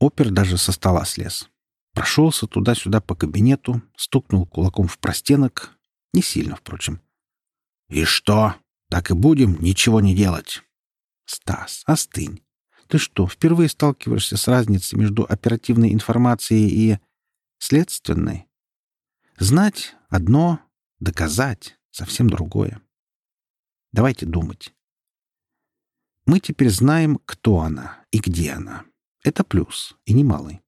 Опер даже со стола слез. Прошелся туда-сюда по кабинету, стукнул кулаком в простенок. Не сильно, впрочем. «И что? Так и будем ничего не делать?» «Стас, остынь. Ты что, впервые сталкиваешься с разницей между оперативной информацией и следственной? Знать — одно, доказать — совсем другое. Давайте думать. Мы теперь знаем, кто она и где она. Это плюс, и немалый.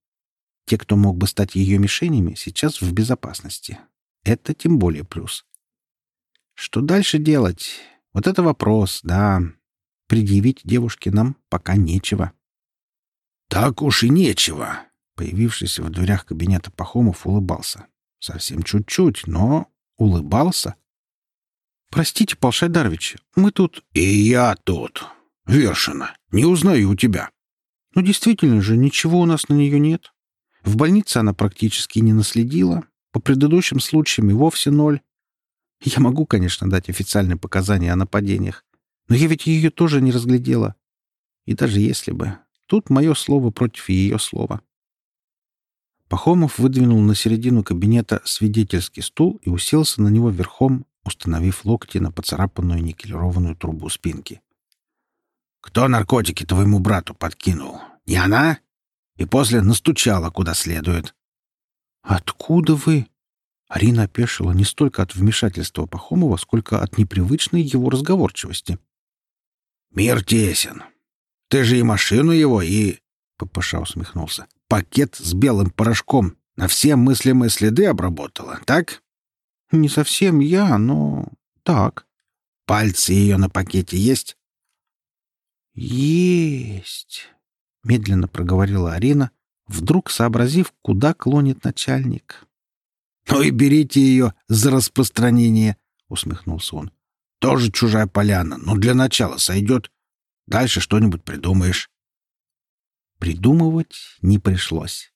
Те, кто мог бы стать ее мишенями, сейчас в безопасности. Это тем более плюс. Что дальше делать? Вот это вопрос, да. Предъявить девушке нам пока нечего. Так уж и нечего. Появившийся в дверях кабинета Пахомов улыбался. Совсем чуть-чуть, но улыбался. «Простите, Пал Шайдарович, мы тут...» «И я тут. Вершина. Не узнаю тебя». «Ну, действительно же, ничего у нас на нее нет. В больнице она практически не наследила. По предыдущим случаям и вовсе ноль. Я могу, конечно, дать официальные показания о нападениях, но я ведь ее тоже не разглядела. И даже если бы... Тут мое слово против ее слова. Пахомов выдвинул на середину кабинета свидетельский стул и уселся на него верхом, установив локти на поцарапанную никелированную трубу спинки. «Кто наркотики твоему брату подкинул? Не она?» И после настучала куда следует. «Откуда вы?» Арина опешила не столько от вмешательства Пахомова, сколько от непривычной его разговорчивости. «Мир тесен. Ты же и машину его, и...» — ППШ усмехнулся. «Пакет с белым порошком на все мыслимые следы обработала, так?» «Не совсем я, но... так». «Пальцы ее на пакете есть?» «Есть!» — медленно проговорила Арина, вдруг сообразив, куда клонит начальник. «Ну и берите ее за распространение», — усмехнулся он. «Тоже чужая поляна, но для начала сойдет. Дальше что-нибудь придумаешь». Придумывать не пришлось.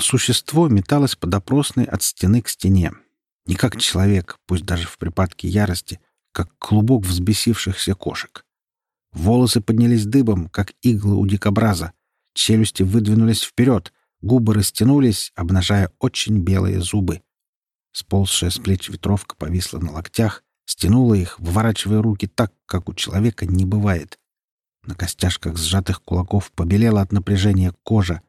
Существо металось по допросной от стены к стене. Не как человек, пусть даже в припадке ярости — как клубок взбесившихся кошек. Волосы поднялись дыбом, как иглы у дикобраза. Челюсти выдвинулись вперед, губы растянулись, обнажая очень белые зубы. Сползшая с плеч ветровка повисла на локтях, стянула их, выворачивая руки так, как у человека не бывает. На костяшках сжатых кулаков побелела от напряжения кожа.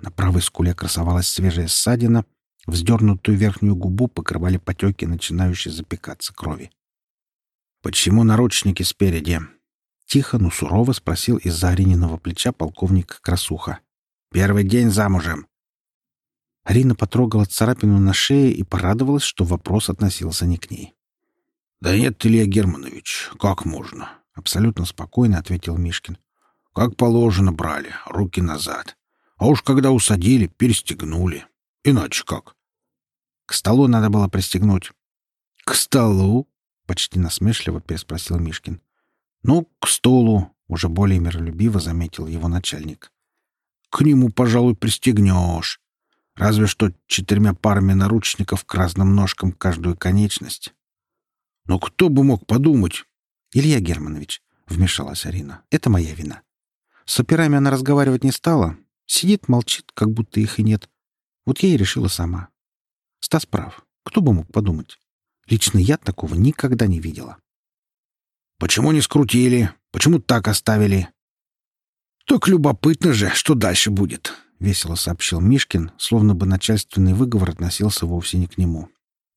На правой скуле красовалась свежая ссадина, вздернутую верхнюю губу покрывали потеки, начинающие запекаться крови. «Почему наручники спереди?» Тихо, но сурово спросил из-за Арининого плеча полковник Красуха. «Первый день замужем». Арина потрогала царапину на шее и порадовалась, что вопрос относился не к ней. «Да нет, Илья Германович, как можно?» — абсолютно спокойно ответил Мишкин. «Как положено брали, руки назад. А уж когда усадили, перестегнули. Иначе как?» «К столу надо было пристегнуть». «К столу?» — почти насмешливо переспросил Мишкин. «Ну, к столу», — уже более миролюбиво заметил его начальник. «К нему, пожалуй, пристегнешь. Разве что четырьмя парами наручников к разным ножкам каждую конечность. Но кто бы мог подумать? Илья Германович, — вмешалась Арина, — это моя вина. С операми она разговаривать не стала. Сидит, молчит, как будто их и нет. Вот я и решила сама. Стас прав. Кто бы мог подумать? Лично я такого никогда не видела. Почему не скрутили? Почему так оставили? Так любопытно же, что дальше будет, — весело сообщил Мишкин, словно бы начальственный выговор относился вовсе не к нему.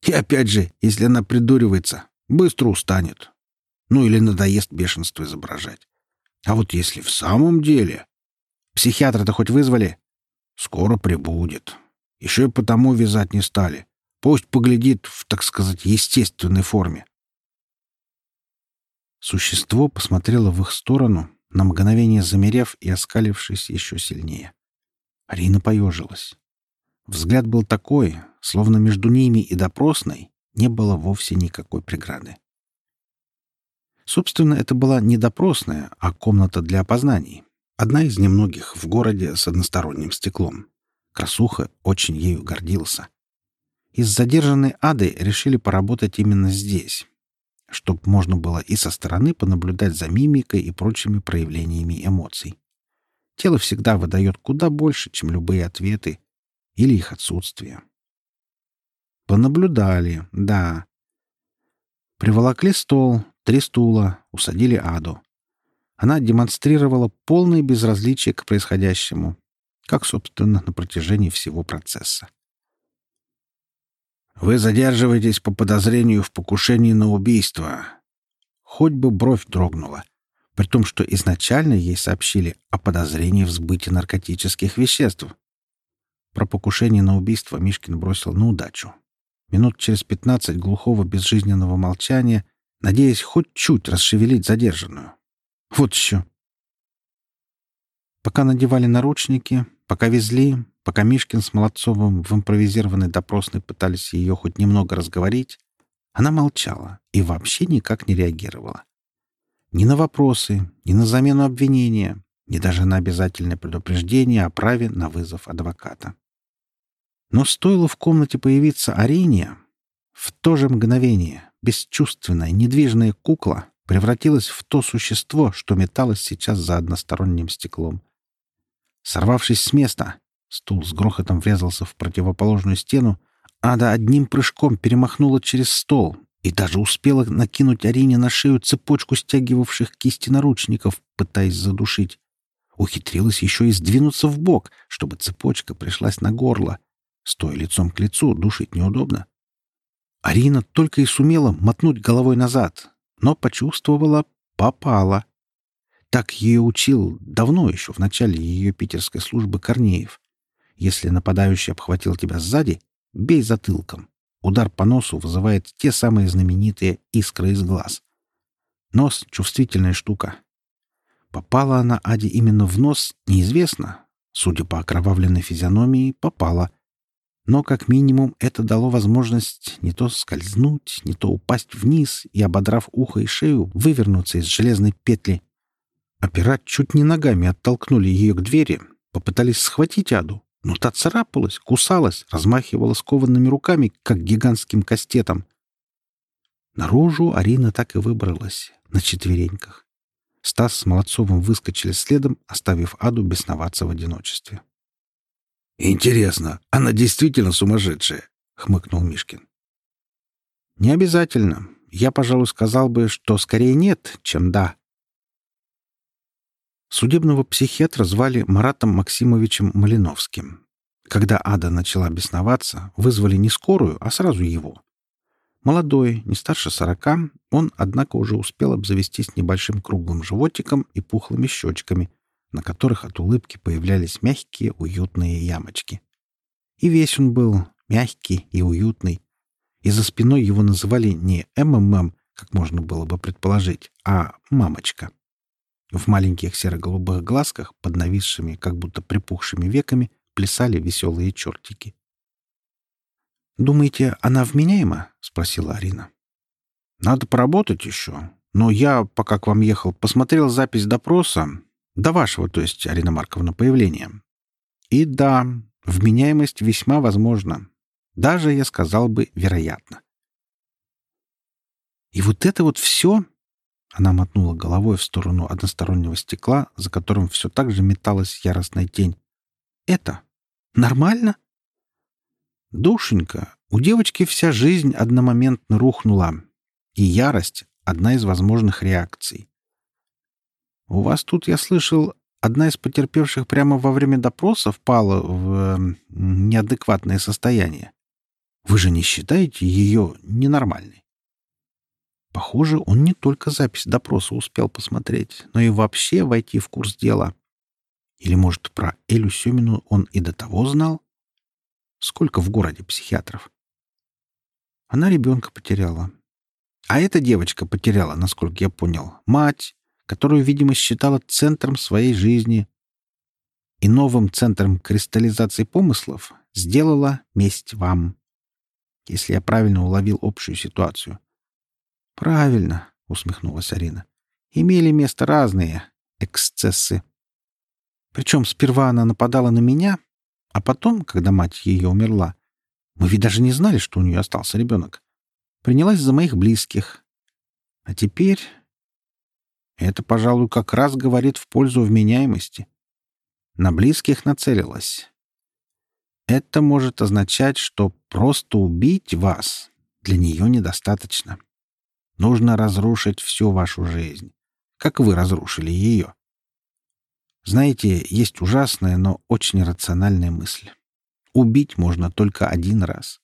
И опять же, если она придуривается, быстро устанет. Ну или надоест бешенство изображать. А вот если в самом деле... Психиатра-то хоть вызвали? Скоро прибудет. Еще и потому вязать не стали. Пусть поглядит в, так сказать, естественной форме. Существо посмотрело в их сторону, на мгновение замерев и оскалившись еще сильнее. Арина поежилась. Взгляд был такой, словно между ними и допросной не было вовсе никакой преграды. Собственно, это была не допросная, а комната для опознаний. Одна из немногих в городе с односторонним стеклом. Красуха очень ею гордился. Из задержанной ады решили поработать именно здесь, чтобы можно было и со стороны понаблюдать за мимикой и прочими проявлениями эмоций. Тело всегда выдает куда больше, чем любые ответы или их отсутствие. Понаблюдали, да. Приволокли стол, три стула, усадили Аду. Она демонстрировала полное безразличие к происходящему, как, собственно, на протяжении всего процесса. Вы задерживаетесь по подозрению в покушении на убийство. Хоть бы бровь дрогнула, при том, что изначально ей сообщили о подозрении в сбытии наркотических веществ. Про покушение на убийство Мишкин бросил на удачу. Минут через пятнадцать глухого безжизненного молчания, надеясь хоть чуть расшевелить задержанную. Вот еще. Пока надевали наручники, пока везли, Пока Мишкин с Молодцовым в импровизированной допросной пытались ее хоть немного разговорить, она молчала и вообще никак не реагировала. Ни на вопросы, ни на замену обвинения, ни даже на обязательное предупреждение о праве на вызов адвоката. Но стоило в комнате появиться Арине, в то же мгновение бесчувственная, недвижная кукла превратилась в то существо, что металось сейчас за односторонним стеклом. Сорвавшись с места, Стул с грохотом врезался в противоположную стену. Ада одним прыжком перемахнула через стол и даже успела накинуть Арине на шею цепочку стягивавших кисти наручников, пытаясь задушить. Ухитрилась еще и сдвинуться в бок, чтобы цепочка пришлась на горло. Стоя лицом к лицу, душить неудобно. Арина только и сумела мотнуть головой назад, но почувствовала — попала. Так ее учил давно еще, в начале ее питерской службы Корнеев. Если нападающий обхватил тебя сзади, бей затылком. Удар по носу вызывает те самые знаменитые искры из глаз. Нос — чувствительная штука. Попала она Аде именно в нос, неизвестно. Судя по окровавленной физиономии, попала. Но, как минимум, это дало возможность не то скользнуть, не то упасть вниз и, ободрав ухо и шею, вывернуться из железной петли. Опера чуть не ногами оттолкнули ее к двери, попытались схватить Аду, но та царапалась, кусалась, размахивала скованными руками, как гигантским кастетом. Наружу Арина так и выбралась, на четвереньках. Стас с Молодцовым выскочили следом, оставив Аду бесноваться в одиночестве. «Интересно, она действительно сумасшедшая?» — хмыкнул Мишкин. «Не обязательно. Я, пожалуй, сказал бы, что скорее нет, чем да», Судебного психиатра звали Маратом Максимовичем Малиновским. Когда Ада начала бесноваться, вызвали не скорую, а сразу его. Молодой, не старше сорока, он, однако, уже успел обзавестись небольшим круглым животиком и пухлыми щечками, на которых от улыбки появлялись мягкие, уютные ямочки. И весь он был мягкий и уютный, и за спиной его называли не МММ, как можно было бы предположить, а «мамочка». В маленьких серо-голубых глазках, под нависшими, как будто припухшими веками, плясали веселые чертики. «Думаете, она вменяема?» — спросила Арина. «Надо поработать еще. Но я, пока к вам ехал, посмотрел запись допроса. До вашего, то есть, Арина Марковна, появления. И да, вменяемость весьма возможна. Даже, я сказал бы, вероятно. И вот это вот все... Она мотнула головой в сторону одностороннего стекла, за которым все так же металась яростная тень. «Это нормально?» «Душенька, у девочки вся жизнь одномоментно рухнула, и ярость — одна из возможных реакций. У вас тут, я слышал, одна из потерпевших прямо во время допроса впала в э, неадекватное состояние. Вы же не считаете ее ненормальной? Похоже, он не только запись допроса успел посмотреть, но и вообще войти в курс дела. Или, может, про Элю Семину он и до того знал? Сколько в городе психиатров? Она ребенка потеряла. А эта девочка потеряла, насколько я понял, мать, которую, видимо, считала центром своей жизни. И новым центром кристаллизации помыслов сделала месть вам. Если я правильно уловил общую ситуацию. «Правильно», — усмехнулась Арина. «Имели место разные эксцессы. Причем сперва она нападала на меня, а потом, когда мать ее умерла, мы ведь даже не знали, что у нее остался ребенок, принялась за моих близких. А теперь это, пожалуй, как раз говорит в пользу вменяемости. На близких нацелилась. Это может означать, что просто убить вас для нее недостаточно. Нужно разрушить всю вашу жизнь, как вы разрушили ее. Знаете, есть ужасная, но очень рациональная мысль. Убить можно только один раз.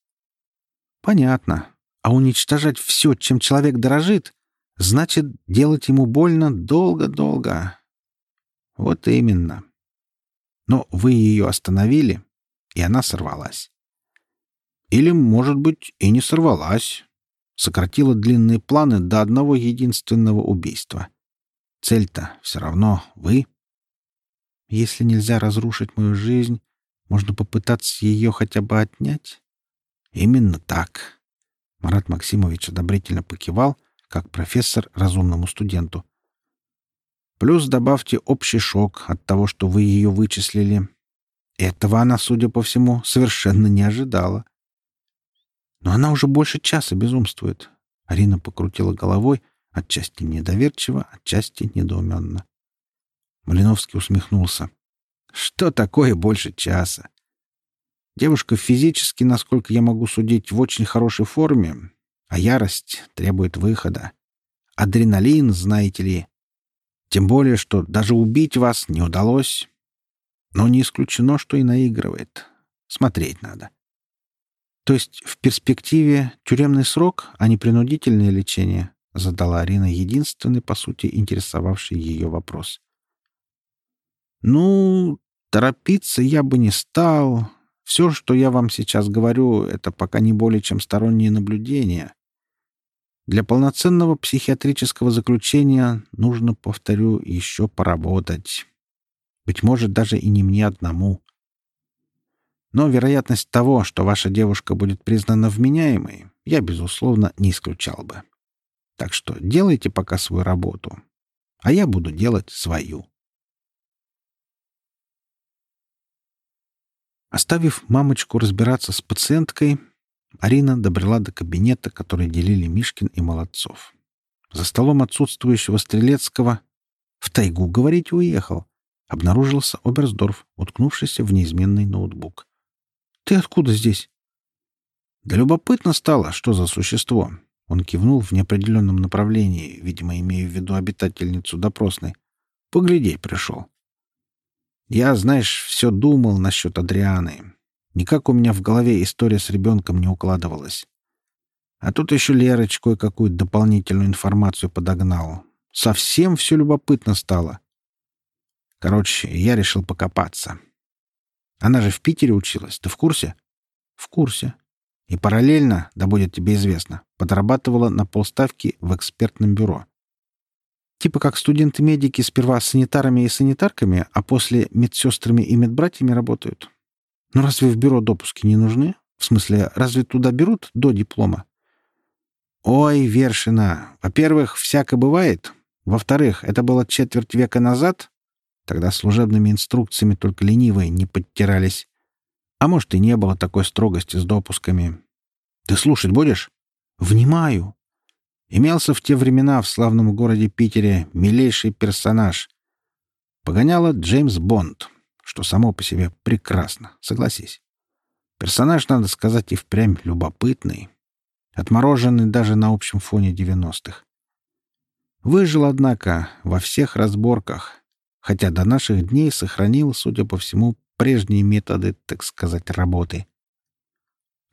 Понятно. А уничтожать все, чем человек дорожит, значит делать ему больно долго-долго. Вот именно. Но вы ее остановили, и она сорвалась. Или, может быть, и не сорвалась. Сократила длинные планы до одного единственного убийства. Цель-то все равно вы. Если нельзя разрушить мою жизнь, можно попытаться ее хотя бы отнять? Именно так. Марат Максимович одобрительно покивал, как профессор разумному студенту. Плюс добавьте общий шок от того, что вы ее вычислили. Этого она, судя по всему, совершенно не ожидала. Но она уже больше часа безумствует. Арина покрутила головой, отчасти недоверчиво, отчасти недоуменно. Малиновский усмехнулся. «Что такое больше часа? Девушка физически, насколько я могу судить, в очень хорошей форме, а ярость требует выхода. Адреналин, знаете ли. Тем более, что даже убить вас не удалось. Но не исключено, что и наигрывает. Смотреть надо. То есть в перспективе тюремный срок, а не принудительное лечение, задала Арина единственный, по сути, интересовавший ее вопрос. Ну, торопиться я бы не стал. Все, что я вам сейчас говорю, это пока не более чем сторонние наблюдения. Для полноценного психиатрического заключения нужно, повторю, еще поработать. Быть может, даже и не мне одному. Но вероятность того, что ваша девушка будет признана вменяемой, я, безусловно, не исключал бы. Так что делайте пока свою работу, а я буду делать свою. Оставив мамочку разбираться с пациенткой, Арина добрела до кабинета, который делили Мишкин и Молодцов. За столом отсутствующего Стрелецкого в тайгу, говорить, уехал. Обнаружился Оберсдорф, уткнувшийся в неизменный ноутбук. «Ты откуда здесь?» «Да любопытно стало, что за существо». Он кивнул в неопределенном направлении, видимо, имея в виду обитательницу допросной. «Поглядеть пришел». «Я, знаешь, все думал насчет Адрианы. Никак у меня в голове история с ребенком не укладывалась. А тут еще Лерыч кое-какую дополнительную информацию подогнал. Совсем все любопытно стало. Короче, я решил покопаться. Она же в Питере училась, ты в курсе? В курсе. И параллельно, да будет тебе известно, подрабатывала на полставки в экспертном бюро. Типа как студенты-медики сперва с санитарами и санитарками, а после медсестрами и медбратьями работают. Но «Ну, разве в бюро допуски не нужны? В смысле, разве туда берут до диплома? Ой, Вершина, во-первых, всяко бывает. Во-вторых, это было четверть века назад. Тогда служебными инструкциями только ленивые не подтирались. А может, и не было такой строгости с допусками. Ты слушать будешь? Внимаю. Имелся в те времена в славном городе Питере милейший персонаж. Погоняла Джеймс Бонд, что само по себе прекрасно, согласись. Персонаж, надо сказать, и впрямь любопытный, отмороженный даже на общем фоне девяностых. Выжил, однако, во всех разборках, хотя до наших дней сохранил, судя по всему, прежние методы, так сказать, работы.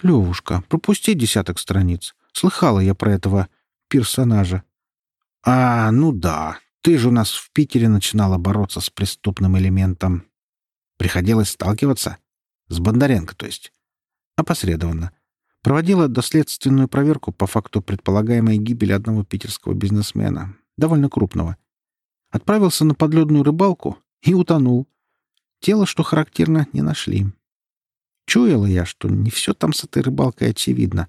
«Левушка, пропусти десяток страниц. Слыхала я про этого персонажа». «А, ну да. Ты же у нас в Питере начинала бороться с преступным элементом. Приходилось сталкиваться? С Бондаренко, то есть?» «Опосредованно проводила доследственную проверку по факту предполагаемой гибели одного питерского бизнесмена, довольно крупного. Отправился на подледную рыбалку и утонул. Тело, что характерно, не нашли. Чуяла я, что не все там с этой рыбалкой очевидно.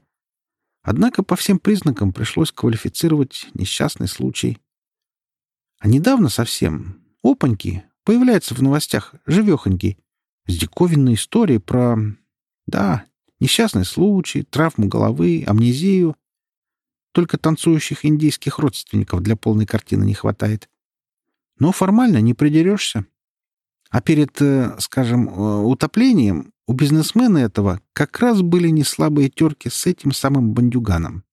Однако по всем признакам пришлось квалифицировать несчастный случай. А недавно совсем, опаньки, появляется в новостях живехонький, с диковинной историей про... Да, Несчастный случай, травму головы, амнезию. Только танцующих индийских родственников для полной картины не хватает. Но формально не придерешься. А перед, э, скажем, э, утоплением у бизнесмена этого как раз были неслабые терки с этим самым бандюганом.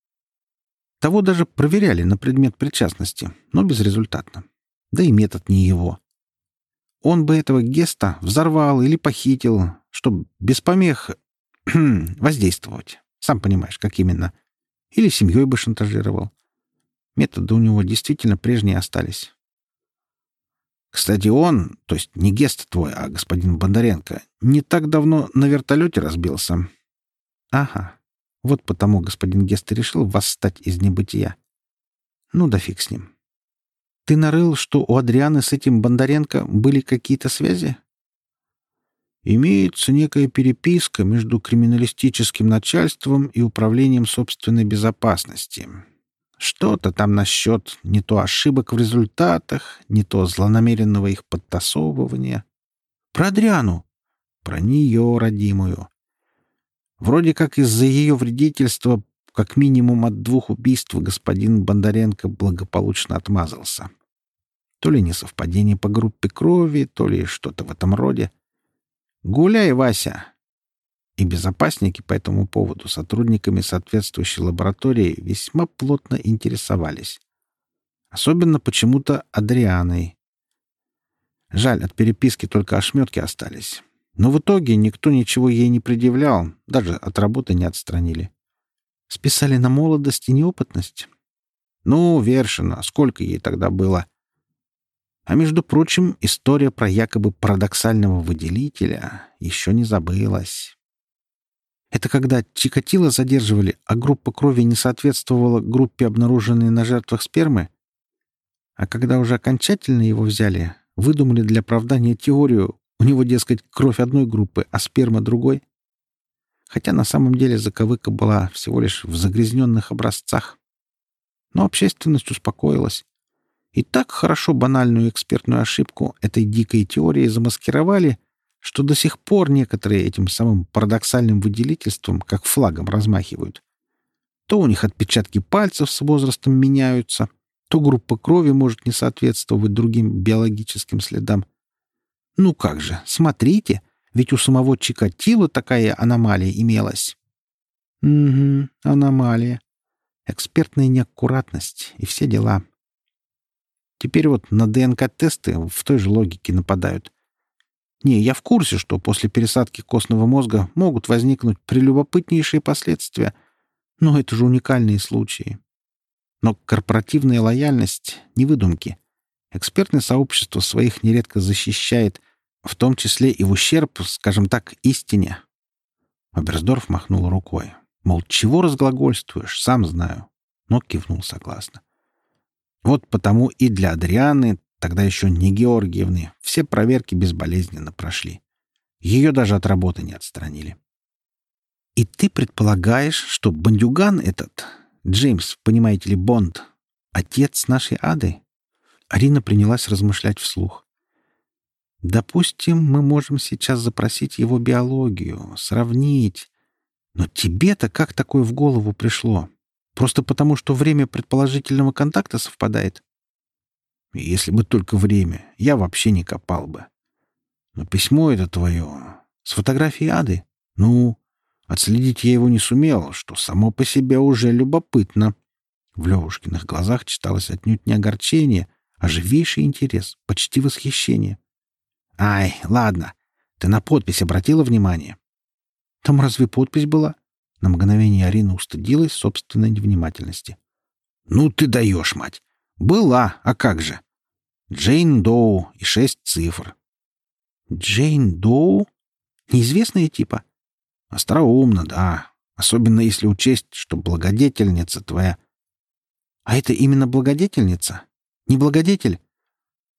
Того даже проверяли на предмет причастности, но безрезультатно. Да и метод не его. Он бы этого Геста взорвал или похитил, чтобы без помех воздействовать. Сам понимаешь, как именно. Или семьей бы шантажировал. Методы у него действительно прежние остались. Кстати, он, то есть не Гест твой, а господин Бондаренко, не так давно на вертолете разбился. Ага. Вот потому господин Гест решил восстать из небытия. Ну да фиг с ним. Ты нарыл, что у Адрианы с этим Бондаренко были какие-то связи? имеется некая переписка между криминалистическим начальством и управлением собственной безопасности. Что-то там насчет не то ошибок в результатах, не то злонамеренного их подтасовывания. Про Адриану. Про нее, родимую. Вроде как из-за ее вредительства как минимум от двух убийств господин Бондаренко благополучно отмазался. То ли несовпадение по группе крови, то ли что-то в этом роде. Гуляй, Вася!» И безопасники по этому поводу сотрудниками соответствующей лаборатории весьма плотно интересовались. Особенно почему-то Адрианой. Жаль, от переписки только ошметки остались. Но в итоге никто ничего ей не предъявлял, даже от работы не отстранили. Списали на молодость и неопытность. Ну, Вершина, сколько ей тогда было — а между прочим, история про якобы парадоксального выделителя еще не забылась. Это когда Чикатило задерживали, а группа крови не соответствовала группе, обнаруженной на жертвах спермы? А когда уже окончательно его взяли, выдумали для оправдания теорию, у него, дескать, кровь одной группы, а сперма другой? Хотя на самом деле заковыка была всего лишь в загрязненных образцах. Но общественность успокоилась. И так хорошо банальную экспертную ошибку этой дикой теории замаскировали, что до сих пор некоторые этим самым парадоксальным выделительством как флагом размахивают. То у них отпечатки пальцев с возрастом меняются, то группа крови может не соответствовать другим биологическим следам. Ну как же, смотрите, ведь у самого Чикатило такая аномалия имелась. Угу, аномалия. Экспертная неаккуратность и все дела. Теперь вот на ДНК-тесты в той же логике нападают. Не, я в курсе, что после пересадки костного мозга могут возникнуть прелюбопытнейшие последствия, но это же уникальные случаи. Но корпоративная лояльность — не выдумки. Экспертное сообщество своих нередко защищает, в том числе и в ущерб, скажем так, истине. Аберсдорф махнул рукой. Мол, чего разглагольствуешь, сам знаю. Но кивнул согласно. Вот потому и для Адрианы, тогда еще не Георгиевны, все проверки безболезненно прошли. Ее даже от работы не отстранили. «И ты предполагаешь, что бандюган этот, Джеймс, понимаете ли, Бонд, отец нашей Ады?» Арина принялась размышлять вслух. Допустим, мы можем сейчас запросить его биологию, сравнить. Но тебе-то как такое в голову пришло? Просто потому, что время предположительного контакта совпадает? Если бы только время, я вообще не копал бы. Но письмо это твое с фотографией Ады. Ну, отследить я его не сумел, что само по себе уже любопытно. В Левушкиных глазах читалось отнюдь не огорчение, а живейший интерес, почти восхищение. «Ай, ладно. Ты на подпись обратила внимание?» «Там разве подпись была?» На мгновение Арина устыдилась собственной невнимательности. «Ну ты даешь, мать! Была, а как же? Джейн Доу и шесть цифр». «Джейн Доу? Неизвестная типа?» «Остроумно, да. Особенно если учесть, что благодетельница твоя...» «А это именно благодетельница? Не благодетель?»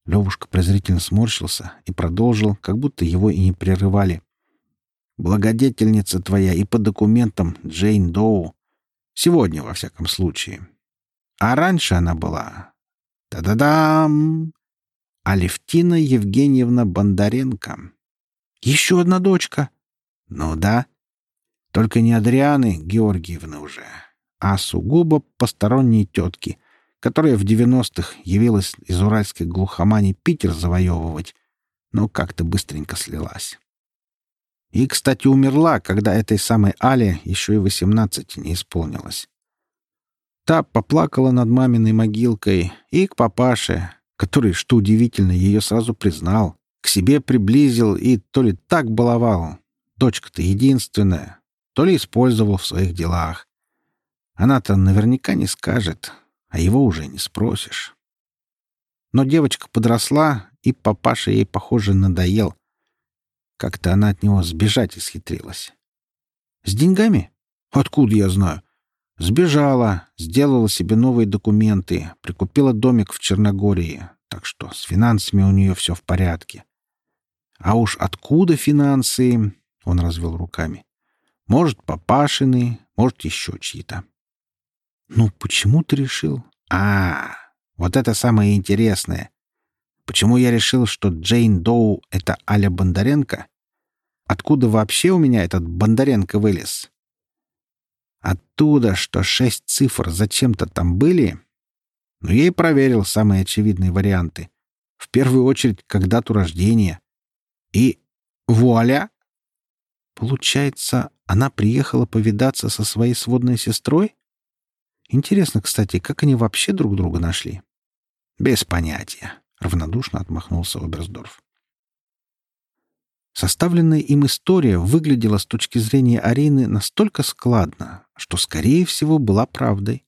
Левушка презрительно сморщился и продолжил, как будто его и не прерывали. Благодетельница твоя и по документам Джейн Доу. Сегодня, во всяком случае. А раньше она была... Та-да-дам! Алевтина Евгеньевна Бондаренко. Еще одна дочка. Ну да. Только не Адрианы Георгиевны уже, а сугубо посторонние тетки, которая в девяностых явилась из уральской глухомани Питер завоевывать, но как-то быстренько слилась. И, кстати, умерла, когда этой самой Але еще и восемнадцать не исполнилось. Та поплакала над маминой могилкой и к папаше, который, что удивительно, ее сразу признал, к себе приблизил и то ли так баловал, дочка-то единственная, то ли использовал в своих делах. Она-то наверняка не скажет, а его уже не спросишь. Но девочка подросла, и папаша ей, похоже, надоел. Как-то она от него сбежать исхитрилась. С деньгами? Откуда я знаю? Сбежала, сделала себе новые документы, прикупила домик в Черногории, так что с финансами у нее все в порядке. А уж откуда финансы? Он развел руками. Может, папашины, может, еще чьи-то. Ну, почему ты решил? А, вот это самое интересное. Почему я решил, что Джейн Доу — это Аля Бондаренко? Откуда вообще у меня этот Бондаренко вылез? Оттуда, что шесть цифр зачем-то там были? Но я и проверил самые очевидные варианты. В первую очередь, как дату рождения. И вуаля! Получается, она приехала повидаться со своей сводной сестрой? Интересно, кстати, как они вообще друг друга нашли? Без понятия. — равнодушно отмахнулся Оберсдорф. Составленная им история выглядела с точки зрения Арины настолько складно, что, скорее всего, была правдой.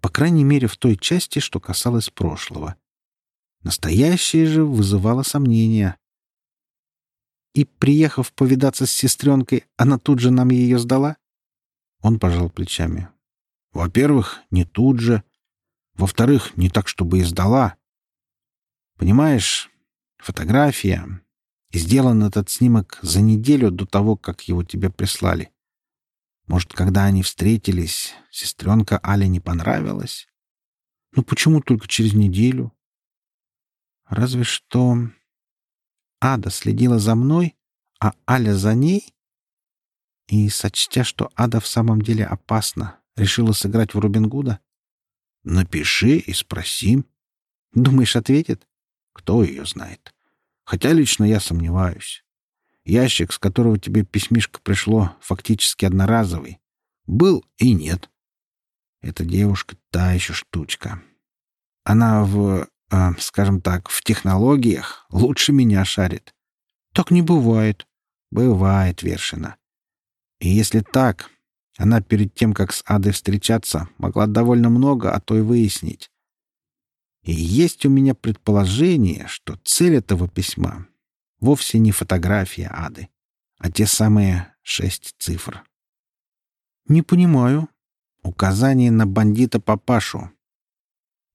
По крайней мере, в той части, что касалось прошлого. Настоящее же вызывало сомнения. И, приехав повидаться с сестренкой, она тут же нам ее сдала? Он пожал плечами. Во-первых, не тут же. Во-вторых, не так, чтобы и сдала. Понимаешь, фотография. И сделан этот снимок за неделю до того, как его тебе прислали. Может, когда они встретились, сестренка Але не понравилась? Ну почему только через неделю? Разве что Ада следила за мной, а Аля за ней? И, сочтя, что Ада в самом деле опасна, решила сыграть в Робин Гуда? Напиши и спроси. Думаешь, ответит? Кто ее знает? Хотя лично я сомневаюсь. Ящик, с которого тебе письмишко пришло, фактически одноразовый. Был и нет. Эта девушка та еще штучка. Она в, э, скажем так, в технологиях лучше меня шарит. Так не бывает. Бывает, Вершина. И если так, она перед тем, как с Адой встречаться, могла довольно много, а то и выяснить. И есть у меня предположение, что цель этого письма вовсе не фотография Ады, а те самые шесть цифр. «Не понимаю. Указание на бандита-папашу.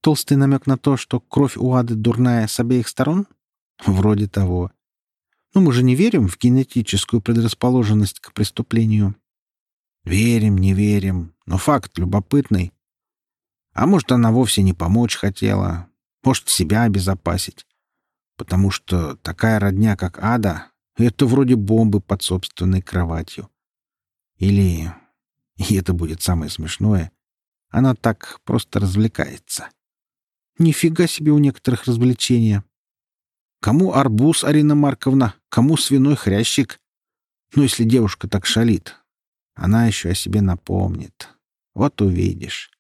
Толстый намек на то, что кровь у Ады дурная с обеих сторон? Вроде того. Но мы же не верим в генетическую предрасположенность к преступлению. Верим, не верим, но факт любопытный. А может, она вовсе не помочь хотела, может, себя обезопасить. Потому что такая родня, как Ада, это вроде бомбы под собственной кроватью. Или, и это будет самое смешное, она так просто развлекается. Нифига себе у некоторых развлечения. Кому арбуз, Арина Марковна, кому свиной хрящик. Но если девушка так шалит, она еще о себе напомнит. Вот увидишь.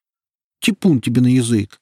Типун тебе на язык.